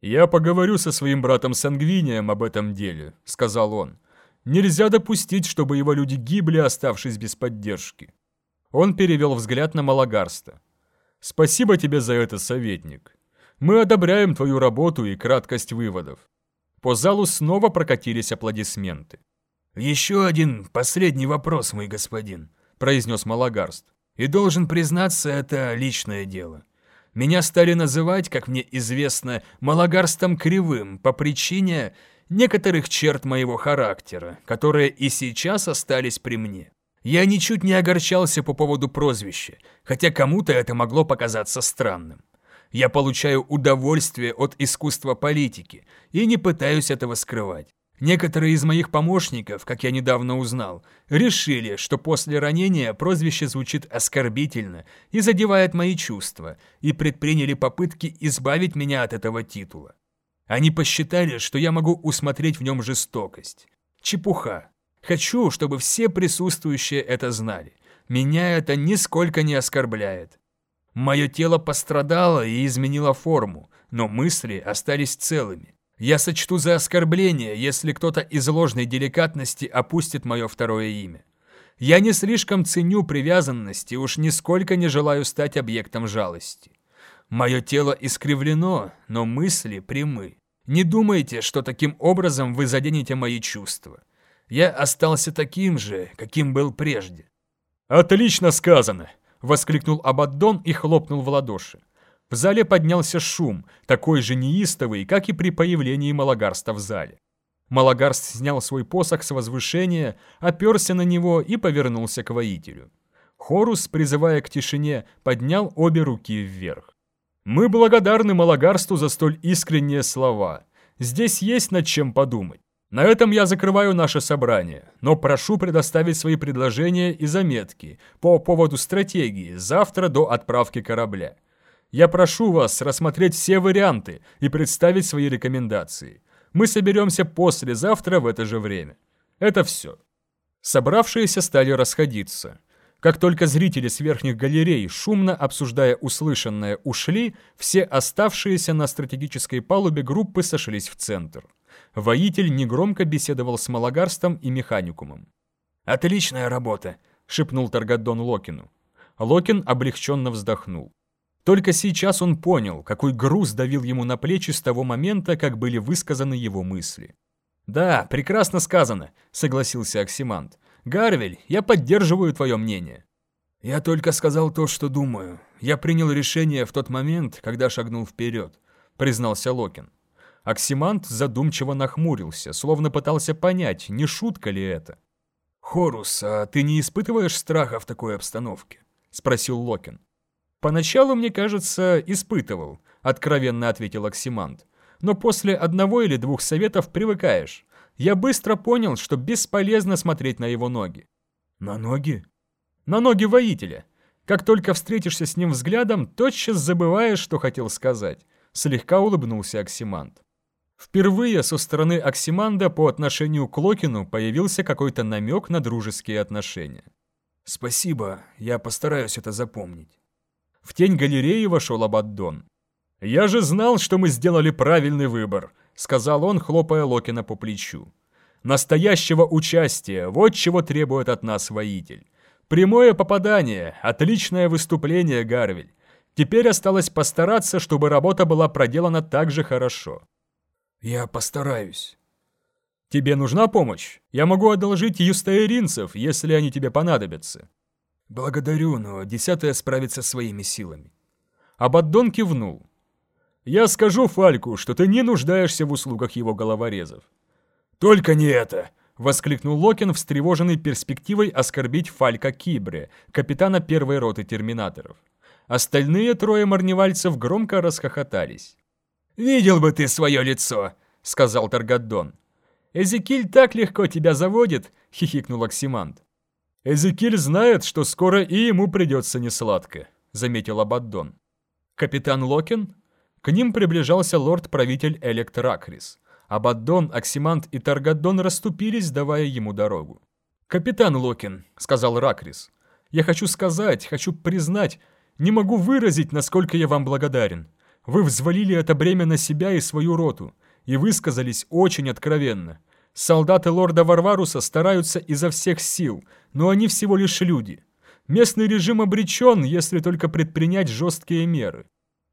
«Я поговорю со своим братом Сангвинием об этом деле», — сказал он. «Нельзя допустить, чтобы его люди гибли, оставшись без поддержки». Он перевел взгляд на Малагарста. «Спасибо тебе за это, советник. Мы одобряем твою работу и краткость выводов. По залу снова прокатились аплодисменты. «Еще один последний вопрос, мой господин», – произнес Малагарст. «И должен признаться, это личное дело. Меня стали называть, как мне известно, Малагарстом Кривым по причине некоторых черт моего характера, которые и сейчас остались при мне. Я ничуть не огорчался по поводу прозвища, хотя кому-то это могло показаться странным. Я получаю удовольствие от искусства политики и не пытаюсь этого скрывать. Некоторые из моих помощников, как я недавно узнал, решили, что после ранения прозвище звучит оскорбительно и задевает мои чувства, и предприняли попытки избавить меня от этого титула. Они посчитали, что я могу усмотреть в нем жестокость. Чепуха. Хочу, чтобы все присутствующие это знали. Меня это нисколько не оскорбляет. Мое тело пострадало и изменило форму, но мысли остались целыми. Я сочту за оскорбление, если кто-то из ложной деликатности опустит мое второе имя. Я не слишком ценю привязанности, уж нисколько не желаю стать объектом жалости. Мое тело искривлено, но мысли прямы. Не думайте, что таким образом вы заденете мои чувства. Я остался таким же, каким был прежде. «Отлично сказано!» — воскликнул Абаддон и хлопнул в ладоши. В зале поднялся шум, такой же неистовый, как и при появлении Малагарста в зале. Малагарст снял свой посох с возвышения, оперся на него и повернулся к воителю. Хорус, призывая к тишине, поднял обе руки вверх. «Мы благодарны Малагарсту за столь искренние слова. Здесь есть над чем подумать. На этом я закрываю наше собрание, но прошу предоставить свои предложения и заметки по поводу стратегии завтра до отправки корабля. Я прошу вас рассмотреть все варианты и представить свои рекомендации. Мы соберемся послезавтра в это же время. Это все. Собравшиеся стали расходиться. Как только зрители с верхних галерей, шумно обсуждая услышанное, ушли, все оставшиеся на стратегической палубе группы сошлись в центр. Воитель негромко беседовал с Малагарстом и Механикумом. «Отличная работа», — шепнул Таргадон Локину. Локин облегченно вздохнул. Только сейчас он понял, какой груз давил ему на плечи с того момента, как были высказаны его мысли. «Да, прекрасно сказано», — согласился Оксимант. «Гарвель, я поддерживаю твое мнение». «Я только сказал то, что думаю. Я принял решение в тот момент, когда шагнул вперед», — признался Локин. Оксимант задумчиво нахмурился, словно пытался понять, не шутка ли это. «Хорус, а ты не испытываешь страха в такой обстановке?» — спросил Локин. «Поначалу, мне кажется, испытывал», — откровенно ответил Оксимант. «Но после одного или двух советов привыкаешь. Я быстро понял, что бесполезно смотреть на его ноги». «На ноги?» «На ноги воителя. Как только встретишься с ним взглядом, тотчас забываешь, что хотел сказать», — слегка улыбнулся Оксимант. Впервые со стороны Оксиманда по отношению к Локину появился какой-то намек на дружеские отношения. «Спасибо, я постараюсь это запомнить». В тень галереи вошел Абаддон. «Я же знал, что мы сделали правильный выбор», — сказал он, хлопая Локина по плечу. «Настоящего участия, вот чего требует от нас воитель. Прямое попадание, отличное выступление, Гарвель. Теперь осталось постараться, чтобы работа была проделана так же хорошо». «Я постараюсь». «Тебе нужна помощь? Я могу одолжить юстаиринцев, если они тебе понадобятся». «Благодарю, но десятая справится своими силами». Абаддон кивнул. «Я скажу Фальку, что ты не нуждаешься в услугах его головорезов». «Только не это!» — воскликнул Локин, встревоженный перспективой оскорбить Фалька Кибре, капитана первой роты терминаторов. Остальные трое марневальцев громко расхохотались. «Видел бы ты свое лицо!» — сказал Таргаддон. «Эзекиль так легко тебя заводит!» — хихикнул Оксимант. «Эзекиль знает, что скоро и ему придется несладко», — заметил Абаддон. «Капитан Локин?» К ним приближался лорд-правитель Элект Ракрис. Абаддон, Оксимант и Таргаддон расступились, давая ему дорогу. «Капитан Локин», — сказал Ракрис, — «я хочу сказать, хочу признать, не могу выразить, насколько я вам благодарен. Вы взвалили это бремя на себя и свою роту, и высказались очень откровенно. Солдаты лорда Варваруса стараются изо всех сил, но они всего лишь люди. Местный режим обречен, если только предпринять жесткие меры.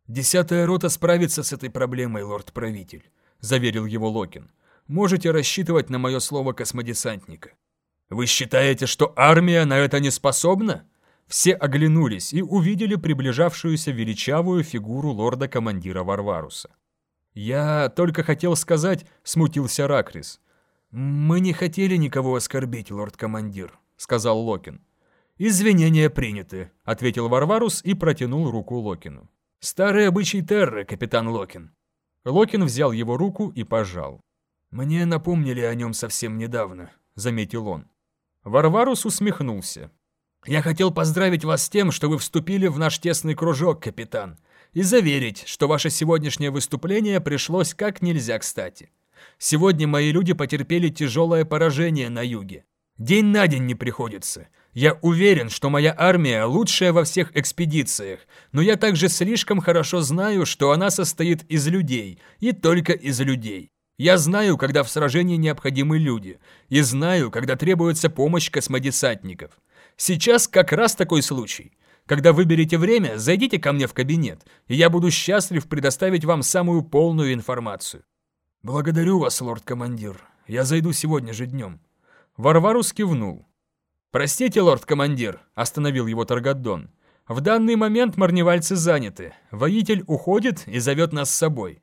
«Десятая рота справится с этой проблемой, лорд-правитель», — заверил его Локин. «Можете рассчитывать на мое слово космодесантника». «Вы считаете, что армия на это не способна?» Все оглянулись и увидели приближавшуюся величавую фигуру лорда-командира Варваруса. «Я только хотел сказать», — смутился Ракрис, «Мы не хотели никого оскорбить, лорд-командир», — сказал Локин. «Извинения приняты», — ответил Варварус и протянул руку Локину. «Старый обычай Терры, капитан Локин». Локин взял его руку и пожал. «Мне напомнили о нем совсем недавно», — заметил он. Варварус усмехнулся. «Я хотел поздравить вас с тем, что вы вступили в наш тесный кружок, капитан, и заверить, что ваше сегодняшнее выступление пришлось как нельзя кстати. Сегодня мои люди потерпели тяжелое поражение на юге. День на день не приходится. Я уверен, что моя армия лучшая во всех экспедициях, но я также слишком хорошо знаю, что она состоит из людей, и только из людей. Я знаю, когда в сражении необходимы люди, и знаю, когда требуется помощь космодесантников. Сейчас как раз такой случай. Когда выберете время, зайдите ко мне в кабинет, и я буду счастлив предоставить вам самую полную информацию. Благодарю вас, лорд-командир. Я зайду сегодня же днем. Варварус кивнул. «Простите, лорд-командир», — остановил его Таргаддон. «В данный момент марневальцы заняты. Воитель уходит и зовет нас с собой».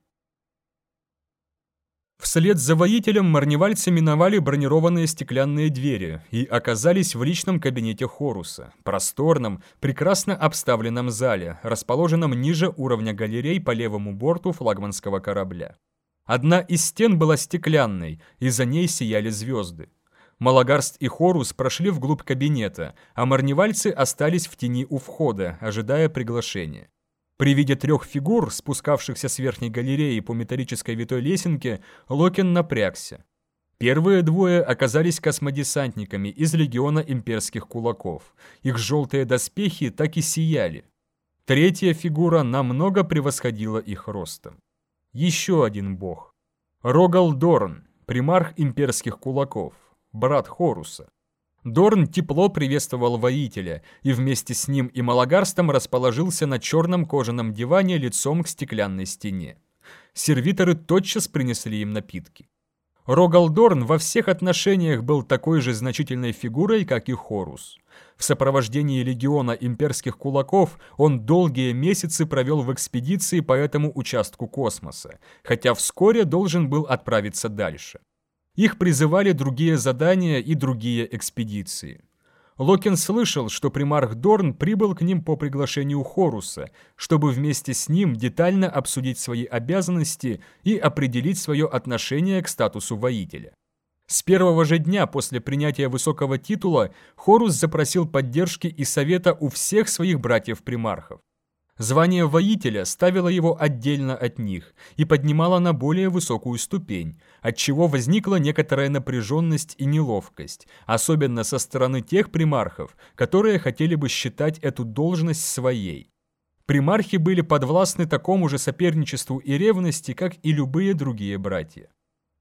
Вслед за воителем марневальцы миновали бронированные стеклянные двери и оказались в личном кабинете Хоруса, просторном, прекрасно обставленном зале, расположенном ниже уровня галерей по левому борту флагманского корабля. Одна из стен была стеклянной, и за ней сияли звезды. Малагарст и Хорус прошли вглубь кабинета, а марневальцы остались в тени у входа, ожидая приглашения. При виде трех фигур, спускавшихся с верхней галереи по металлической витой лесенке, Локен напрягся. Первые двое оказались космодесантниками из легиона имперских кулаков. Их желтые доспехи так и сияли. Третья фигура намного превосходила их ростом. Еще один бог. Рогал Дорн, примарх имперских кулаков, брат Хоруса. Дорн тепло приветствовал воителя и вместе с ним и Малагарстом расположился на черном кожаном диване лицом к стеклянной стене. Сервиторы тотчас принесли им напитки. Рогалдорн во всех отношениях был такой же значительной фигурой, как и Хорус. В сопровождении легиона имперских кулаков он долгие месяцы провел в экспедиции по этому участку космоса, хотя вскоре должен был отправиться дальше. Их призывали другие задания и другие экспедиции. Локин слышал, что примарх Дорн прибыл к ним по приглашению Хоруса, чтобы вместе с ним детально обсудить свои обязанности и определить свое отношение к статусу воителя. С первого же дня после принятия высокого титула Хорус запросил поддержки и совета у всех своих братьев-примархов. Звание воителя ставило его отдельно от них и поднимало на более высокую ступень, отчего возникла некоторая напряженность и неловкость, особенно со стороны тех примархов, которые хотели бы считать эту должность своей. Примархи были подвластны такому же соперничеству и ревности, как и любые другие братья.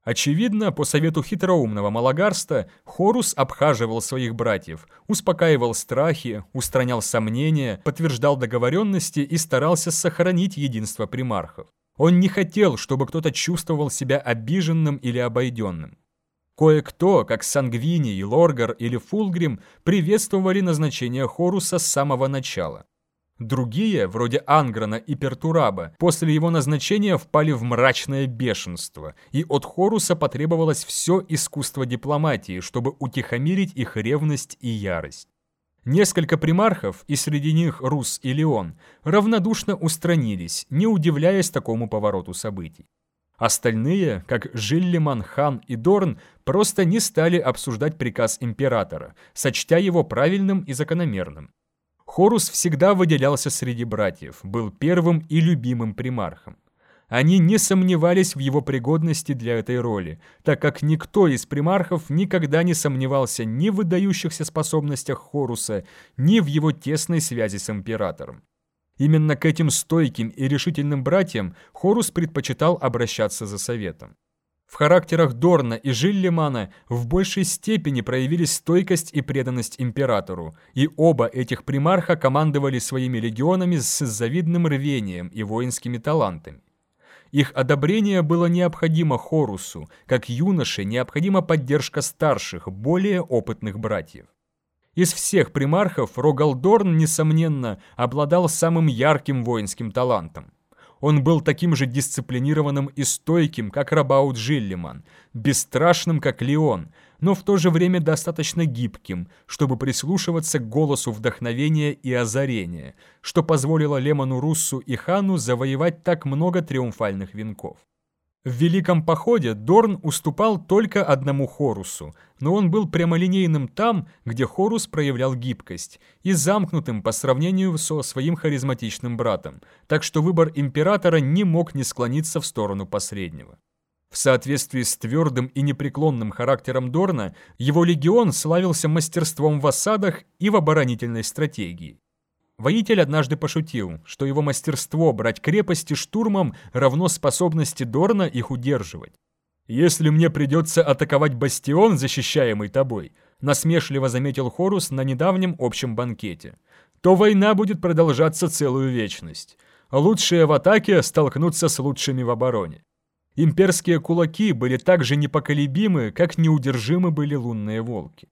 Очевидно, по совету хитроумного Малагарста, Хорус обхаживал своих братьев, успокаивал страхи, устранял сомнения, подтверждал договоренности и старался сохранить единство примархов. Он не хотел, чтобы кто-то чувствовал себя обиженным или обойденным. Кое-кто, как Сангвини, Лоргар или Фулгрим, приветствовали назначение Хоруса с самого начала. Другие, вроде Анграна и Пертураба, после его назначения впали в мрачное бешенство, и от Хоруса потребовалось все искусство дипломатии, чтобы утихомирить их ревность и ярость. Несколько примархов, и среди них Рус и Леон, равнодушно устранились, не удивляясь такому повороту событий. Остальные, как Жиллиман, Хан и Дорн, просто не стали обсуждать приказ императора, сочтя его правильным и закономерным. Хорус всегда выделялся среди братьев, был первым и любимым примархом. Они не сомневались в его пригодности для этой роли, так как никто из примархов никогда не сомневался ни в выдающихся способностях Хоруса, ни в его тесной связи с императором. Именно к этим стойким и решительным братьям Хорус предпочитал обращаться за советом. В характерах Дорна и Жиллимана в большей степени проявились стойкость и преданность императору, и оба этих примарха командовали своими легионами с завидным рвением и воинскими талантами. Их одобрение было необходимо Хорусу, как юноше необходима поддержка старших, более опытных братьев. Из всех примархов Рогалдорн, несомненно, обладал самым ярким воинским талантом. Он был таким же дисциплинированным и стойким, как Рабаут Жиллиман, бесстрашным, как Леон, но в то же время достаточно гибким, чтобы прислушиваться к голосу вдохновения и озарения, что позволило Лемону Руссу и Хану завоевать так много триумфальных венков. В Великом Походе Дорн уступал только одному Хорусу, но он был прямолинейным там, где Хорус проявлял гибкость, и замкнутым по сравнению со своим харизматичным братом, так что выбор императора не мог не склониться в сторону посреднего. В соответствии с твердым и непреклонным характером Дорна, его легион славился мастерством в осадах и в оборонительной стратегии. Воитель однажды пошутил, что его мастерство брать крепости штурмом равно способности Дорна их удерживать. «Если мне придется атаковать бастион, защищаемый тобой», насмешливо заметил Хорус на недавнем общем банкете, то война будет продолжаться целую вечность. Лучшие в атаке столкнутся с лучшими в обороне. Имперские кулаки были так же непоколебимы, как неудержимы были лунные волки.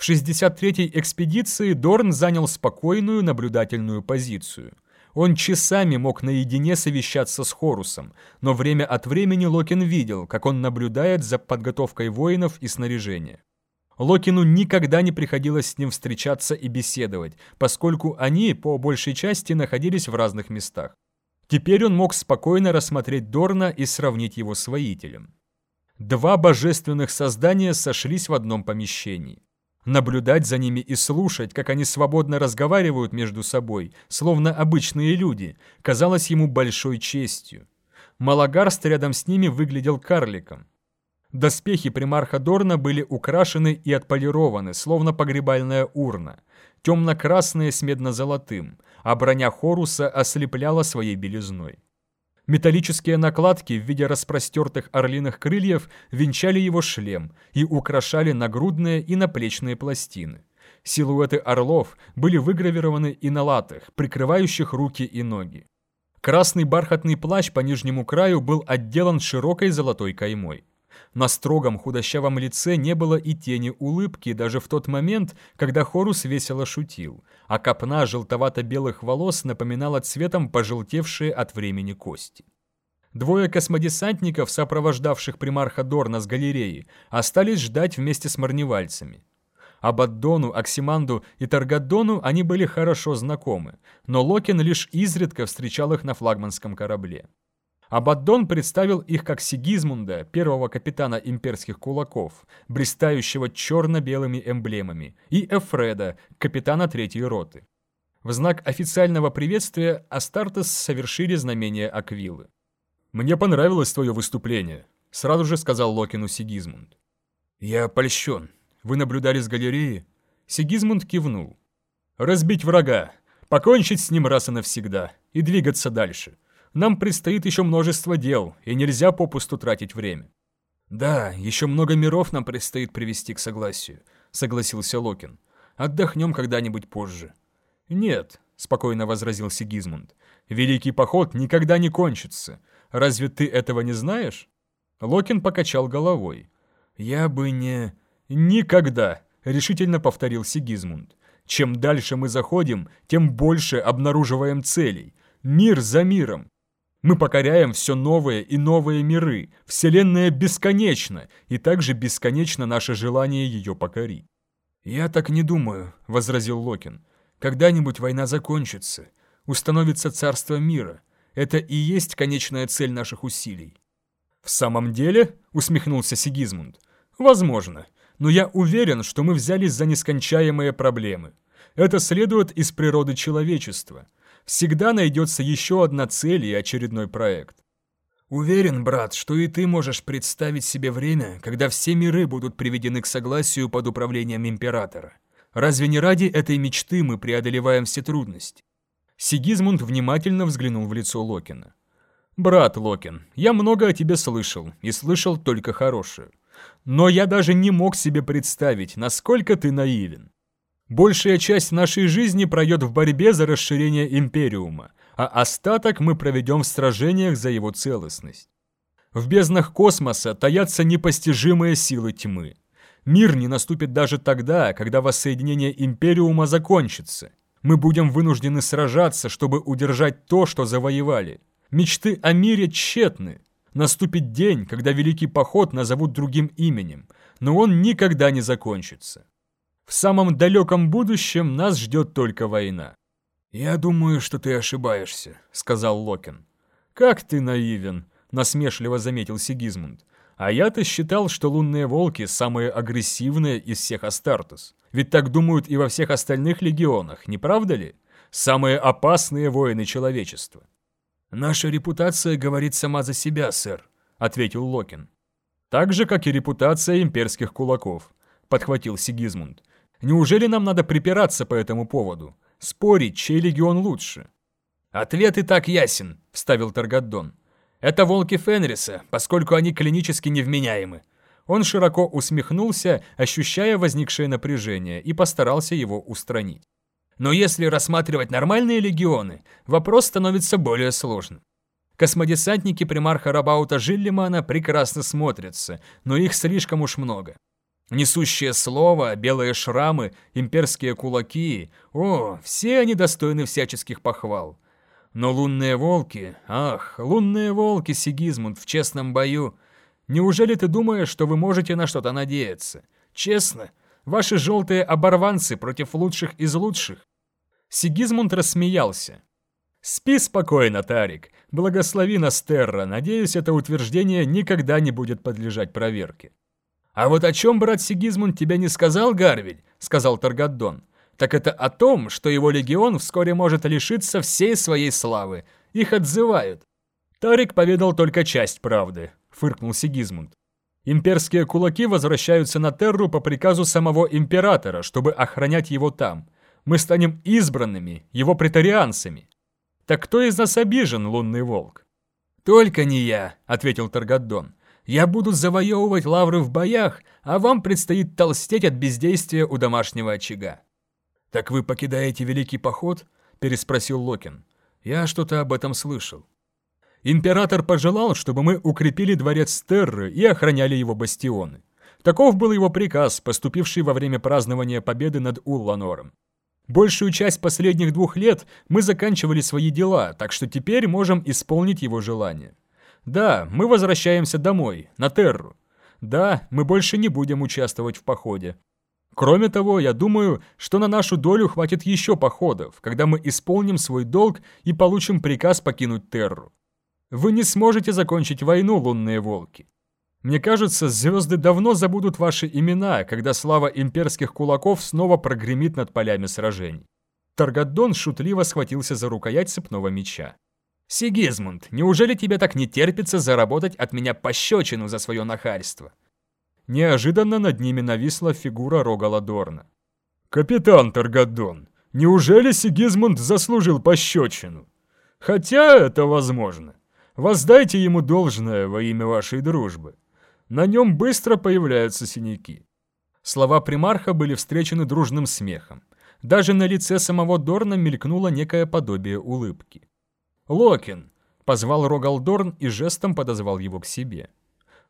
В 63-й экспедиции Дорн занял спокойную наблюдательную позицию. Он часами мог наедине совещаться с Хорусом, но время от времени Локин видел, как он наблюдает за подготовкой воинов и снаряжения. Локину никогда не приходилось с ним встречаться и беседовать, поскольку они, по большей части, находились в разных местах. Теперь он мог спокойно рассмотреть Дорна и сравнить его с воителем. Два божественных создания сошлись в одном помещении. Наблюдать за ними и слушать, как они свободно разговаривают между собой, словно обычные люди, казалось ему большой честью. Малагарст рядом с ними выглядел карликом. Доспехи примарха Дорна были украшены и отполированы, словно погребальная урна, темно-красные с медно-золотым, а броня Хоруса ослепляла своей белизной. Металлические накладки в виде распростертых орлиных крыльев венчали его шлем и украшали нагрудные и наплечные пластины. Силуэты орлов были выгравированы и на латах, прикрывающих руки и ноги. Красный бархатный плащ по нижнему краю был отделан широкой золотой каймой. На строгом худощавом лице не было и тени улыбки даже в тот момент, когда Хорус весело шутил, а копна желтовато-белых волос напоминала цветом пожелтевшие от времени кости. Двое космодесантников, сопровождавших примарха Дорна с галереи, остались ждать вместе с марневальцами. Абаддону, Оксиманду и Таргадону они были хорошо знакомы, но Локин лишь изредка встречал их на флагманском корабле. Абаддон представил их как Сигизмунда, первого капитана имперских кулаков, блистающего черно-белыми эмблемами, и Эфреда, капитана третьей роты. В знак официального приветствия Астартес совершили знамение Аквилы. «Мне понравилось твое выступление», — сразу же сказал Локину Сигизмунд. «Я польщен. Вы наблюдали с галереи?» Сигизмунд кивнул. «Разбить врага, покончить с ним раз и навсегда и двигаться дальше. Нам предстоит еще множество дел, и нельзя попусту тратить время». «Да, еще много миров нам предстоит привести к согласию», — согласился Локин. «Отдохнем когда-нибудь позже». «Нет», — спокойно возразил Сигизмунд. «Великий поход никогда не кончится. Разве ты этого не знаешь?» Локин покачал головой. «Я бы не...» «Никогда», — решительно повторил Сигизмунд. «Чем дальше мы заходим, тем больше обнаруживаем целей. Мир за миром. Мы покоряем все новые и новые миры. Вселенная бесконечна, и также бесконечно наше желание ее покорить. «Я так не думаю», — возразил Локин. «Когда-нибудь война закончится, установится царство мира. Это и есть конечная цель наших усилий». «В самом деле?» — усмехнулся Сигизмунд. «Возможно, но я уверен, что мы взялись за нескончаемые проблемы. Это следует из природы человечества» всегда найдется еще одна цель и очередной проект. Уверен, брат, что и ты можешь представить себе время, когда все миры будут приведены к согласию под управлением императора. Разве не ради этой мечты мы преодолеваем все трудности? Сигизмунд внимательно взглянул в лицо Локина. «Брат Локин, я много о тебе слышал, и слышал только хорошее. Но я даже не мог себе представить, насколько ты наивен. Большая часть нашей жизни пройдет в борьбе за расширение Империума, а остаток мы проведем в сражениях за его целостность. В безднах космоса таятся непостижимые силы тьмы. Мир не наступит даже тогда, когда воссоединение Империума закончится. Мы будем вынуждены сражаться, чтобы удержать то, что завоевали. Мечты о мире тщетны. Наступит день, когда Великий Поход назовут другим именем, но он никогда не закончится. В самом далеком будущем нас ждет только война. «Я думаю, что ты ошибаешься», — сказал Локин. «Как ты наивен!» — насмешливо заметил Сигизмунд. А я-то считал, что лунные волки самые агрессивные из всех Астартес. Ведь так думают и во всех остальных легионах, не правда ли? Самые опасные воины человечества. «Наша репутация говорит сама за себя, сэр», — ответил Локин. «Так же, как и репутация имперских кулаков», — подхватил Сигизмунд. «Неужели нам надо припираться по этому поводу? Спорить, чей легион лучше?» «Ответ и так ясен», — вставил Таргаддон. «Это волки Фенриса, поскольку они клинически невменяемы». Он широко усмехнулся, ощущая возникшее напряжение, и постарался его устранить. Но если рассматривать нормальные легионы, вопрос становится более сложным. Космодесантники примарха Рабаута Жиллимана прекрасно смотрятся, но их слишком уж много. Несущее слово, белые шрамы, имперские кулаки – о, все они достойны всяческих похвал. Но лунные волки, ах, лунные волки, Сигизмунд, в честном бою. Неужели ты думаешь, что вы можете на что-то надеяться? Честно, ваши желтые оборванцы против лучших из лучших. Сигизмунд рассмеялся. «Спи спокойно, Тарик. Благослови нас, Терра. Надеюсь, это утверждение никогда не будет подлежать проверке». «А вот о чем брат Сигизмунд тебе не сказал, Гарвель?» — сказал Таргаддон. «Так это о том, что его легион вскоре может лишиться всей своей славы. Их отзывают». Тарик поведал только часть правды, — фыркнул Сигизмунд. Имперские кулаки возвращаются на Терру по приказу самого императора, чтобы охранять его там — мы станем избранными, его претарианцами. Так кто из нас обижен, лунный волк? Только не я, ответил Таргаддон. Я буду завоевывать лавры в боях, а вам предстоит толстеть от бездействия у домашнего очага. Так вы покидаете Великий Поход? Переспросил Локин. Я что-то об этом слышал. Император пожелал, чтобы мы укрепили дворец Терры и охраняли его бастионы. Таков был его приказ, поступивший во время празднования победы над Улланором. Большую часть последних двух лет мы заканчивали свои дела, так что теперь можем исполнить его желание. Да, мы возвращаемся домой, на Терру. Да, мы больше не будем участвовать в походе. Кроме того, я думаю, что на нашу долю хватит еще походов, когда мы исполним свой долг и получим приказ покинуть Терру. Вы не сможете закончить войну, лунные волки. Мне кажется, звезды давно забудут ваши имена, когда слава имперских кулаков снова прогремит над полями сражений. Таргадон шутливо схватился за рукоять цепного меча. «Сигизмунд, неужели тебе так не терпится заработать от меня пощечину за свое нахальство?» Неожиданно над ними нависла фигура Рогала Дорна. «Капитан Таргадон, неужели Сигизмунд заслужил пощечину? Хотя это возможно. Воздайте ему должное во имя вашей дружбы. На нем быстро появляются синяки. Слова примарха были встречены дружным смехом. Даже на лице самого Дорна мелькнуло некое подобие улыбки. «Локин!» — позвал Рогалдорн и жестом подозвал его к себе.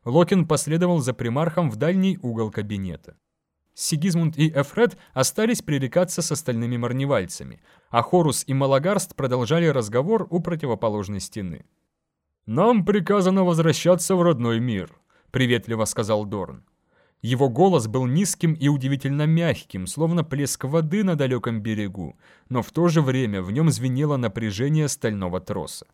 Локин последовал за примархом в дальний угол кабинета. Сигизмунд и Эфред остались пререкаться с остальными марневальцами, а Хорус и Малагарст продолжали разговор у противоположной стены. «Нам приказано возвращаться в родной мир», — приветливо сказал Дорн. Его голос был низким и удивительно мягким, словно плеск воды на далеком берегу, но в то же время в нем звенело напряжение стального троса.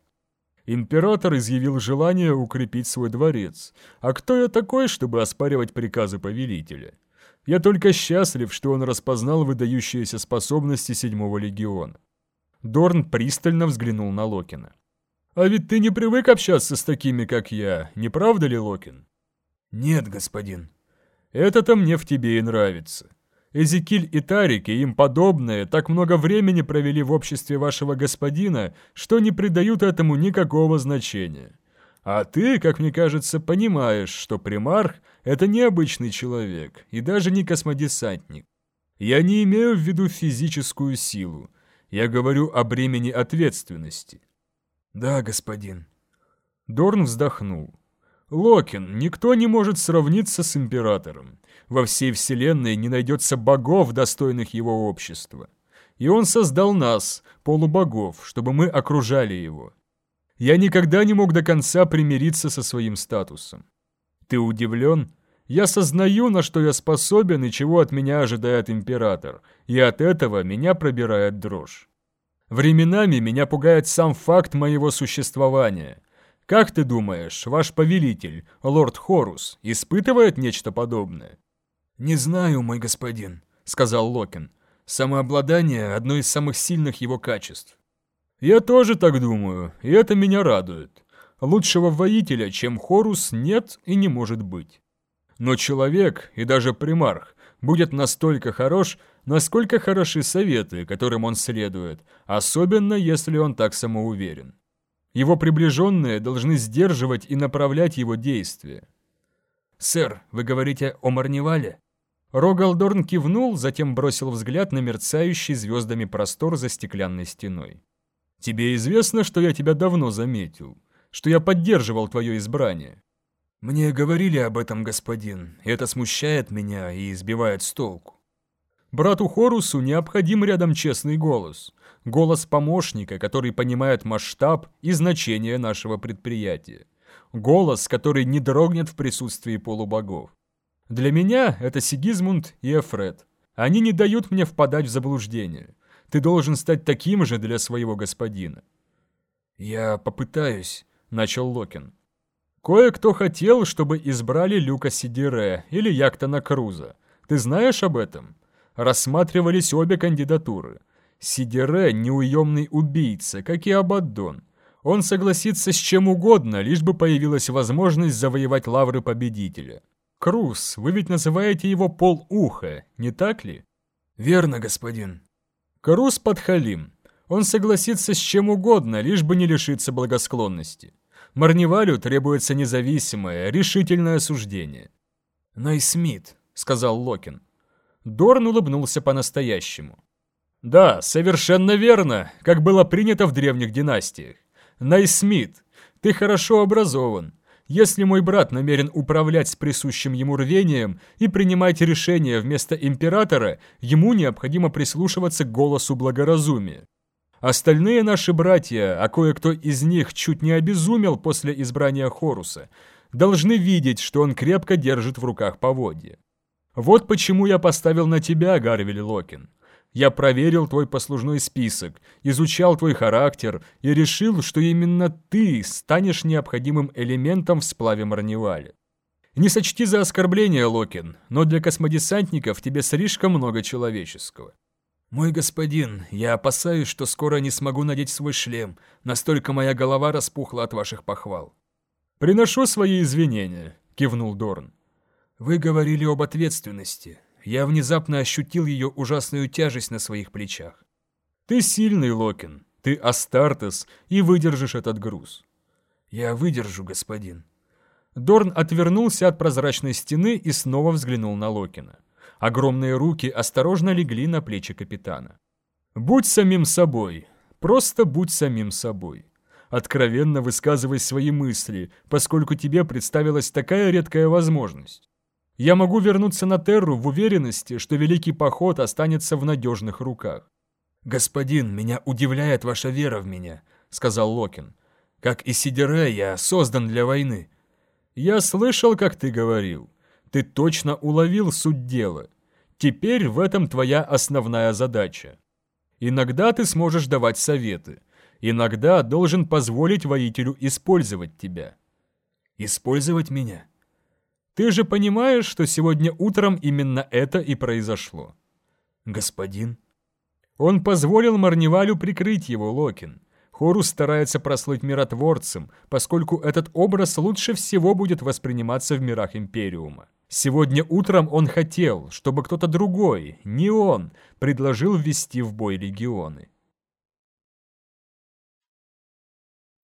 Император изъявил желание укрепить свой дворец. А кто я такой, чтобы оспаривать приказы повелителя? Я только счастлив, что он распознал выдающиеся способности седьмого легиона. Дорн пристально взглянул на Локина. «А ведь ты не привык общаться с такими, как я, не правда ли, Локин?» «Нет, господин». «Это-то мне в тебе и нравится. Эзекиль и Тарик и им подобные так много времени провели в обществе вашего господина, что не придают этому никакого значения. А ты, как мне кажется, понимаешь, что примарх — это необычный человек и даже не космодесантник. Я не имею в виду физическую силу. Я говорю о бремени ответственности». «Да, господин». Дорн вздохнул. Локин, никто не может сравниться с императором. Во всей вселенной не найдется богов, достойных его общества. И он создал нас, полубогов, чтобы мы окружали его. Я никогда не мог до конца примириться со своим статусом. Ты удивлен? Я сознаю, на что я способен и чего от меня ожидает император, и от этого меня пробирает дрожь. Временами меня пугает сам факт моего существования – Как ты думаешь, ваш повелитель, лорд Хорус, испытывает нечто подобное?» «Не знаю, мой господин», — сказал Локин. «Самообладание — одно из самых сильных его качеств». «Я тоже так думаю, и это меня радует. Лучшего воителя, чем Хорус, нет и не может быть. Но человек, и даже примарх, будет настолько хорош, насколько хороши советы, которым он следует, особенно если он так самоуверен. Его приближенные должны сдерживать и направлять его действия. «Сэр, вы говорите о Марневале?» Рогалдорн кивнул, затем бросил взгляд на мерцающий звездами простор за стеклянной стеной. «Тебе известно, что я тебя давно заметил, что я поддерживал твое избрание?» «Мне говорили об этом, господин, и это смущает меня и избивает с толку». Брату Хорусу необходим рядом честный голос. Голос помощника, который понимает масштаб и значение нашего предприятия. Голос, который не дрогнет в присутствии полубогов. Для меня это Сигизмунд и Эфред. Они не дают мне впадать в заблуждение. Ты должен стать таким же для своего господина. «Я попытаюсь», — начал Локин. Кое-кто хотел, чтобы избрали Люка Сидире или Яктона Круза. Ты знаешь об этом? Рассматривались обе кандидатуры. Сидире – неуемный убийца, как и Абаддон. Он согласится с чем угодно, лишь бы появилась возможность завоевать лавры победителя. Круз, вы ведь называете его полуха, не так ли? Верно, господин. Круз подхалим. Он согласится с чем угодно, лишь бы не лишиться благосклонности. Марневалю требуется независимое, решительное суждение. «Найсмит», — сказал Локин. Дорн улыбнулся по-настоящему. «Да, совершенно верно, как было принято в древних династиях. Найсмит, ты хорошо образован. Если мой брат намерен управлять с присущим ему рвением и принимать решения вместо императора, ему необходимо прислушиваться к голосу благоразумия. Остальные наши братья, а кое-кто из них чуть не обезумел после избрания Хоруса, должны видеть, что он крепко держит в руках поводья. Вот почему я поставил на тебя, Гарвель Локин. Я проверил твой послужной список, изучал твой характер и решил, что именно ты станешь необходимым элементом в сплаве Марневали. Не сочти за оскорбление, Локин, но для космодесантников тебе слишком много человеческого. «Мой господин, я опасаюсь, что скоро не смогу надеть свой шлем, настолько моя голова распухла от ваших похвал». «Приношу свои извинения», — кивнул Дорн. «Вы говорили об ответственности. Я внезапно ощутил ее ужасную тяжесть на своих плечах». «Ты сильный, Локин, ты Астартес и выдержишь этот груз». «Я выдержу, господин». Дорн отвернулся от прозрачной стены и снова взглянул на Локина. Огромные руки осторожно легли на плечи капитана. «Будь самим собой. Просто будь самим собой. Откровенно высказывай свои мысли, поскольку тебе представилась такая редкая возможность. Я могу вернуться на Терру в уверенности, что Великий Поход останется в надежных руках. «Господин, меня удивляет ваша вера в меня», — сказал Локин. «Как и Сидере, я создан для войны». «Я слышал, как ты говорил. Ты точно уловил суть дела. Теперь в этом твоя основная задача. Иногда ты сможешь давать советы. Иногда должен позволить воителю использовать тебя. Использовать меня? Ты же понимаешь, что сегодня утром именно это и произошло. Господин? Он позволил Марневалю прикрыть его, Локин. Хорус старается прослыть миротворцем, поскольку этот образ лучше всего будет восприниматься в мирах Империума. Сегодня утром он хотел, чтобы кто-то другой, не он, предложил ввести в бой легионы.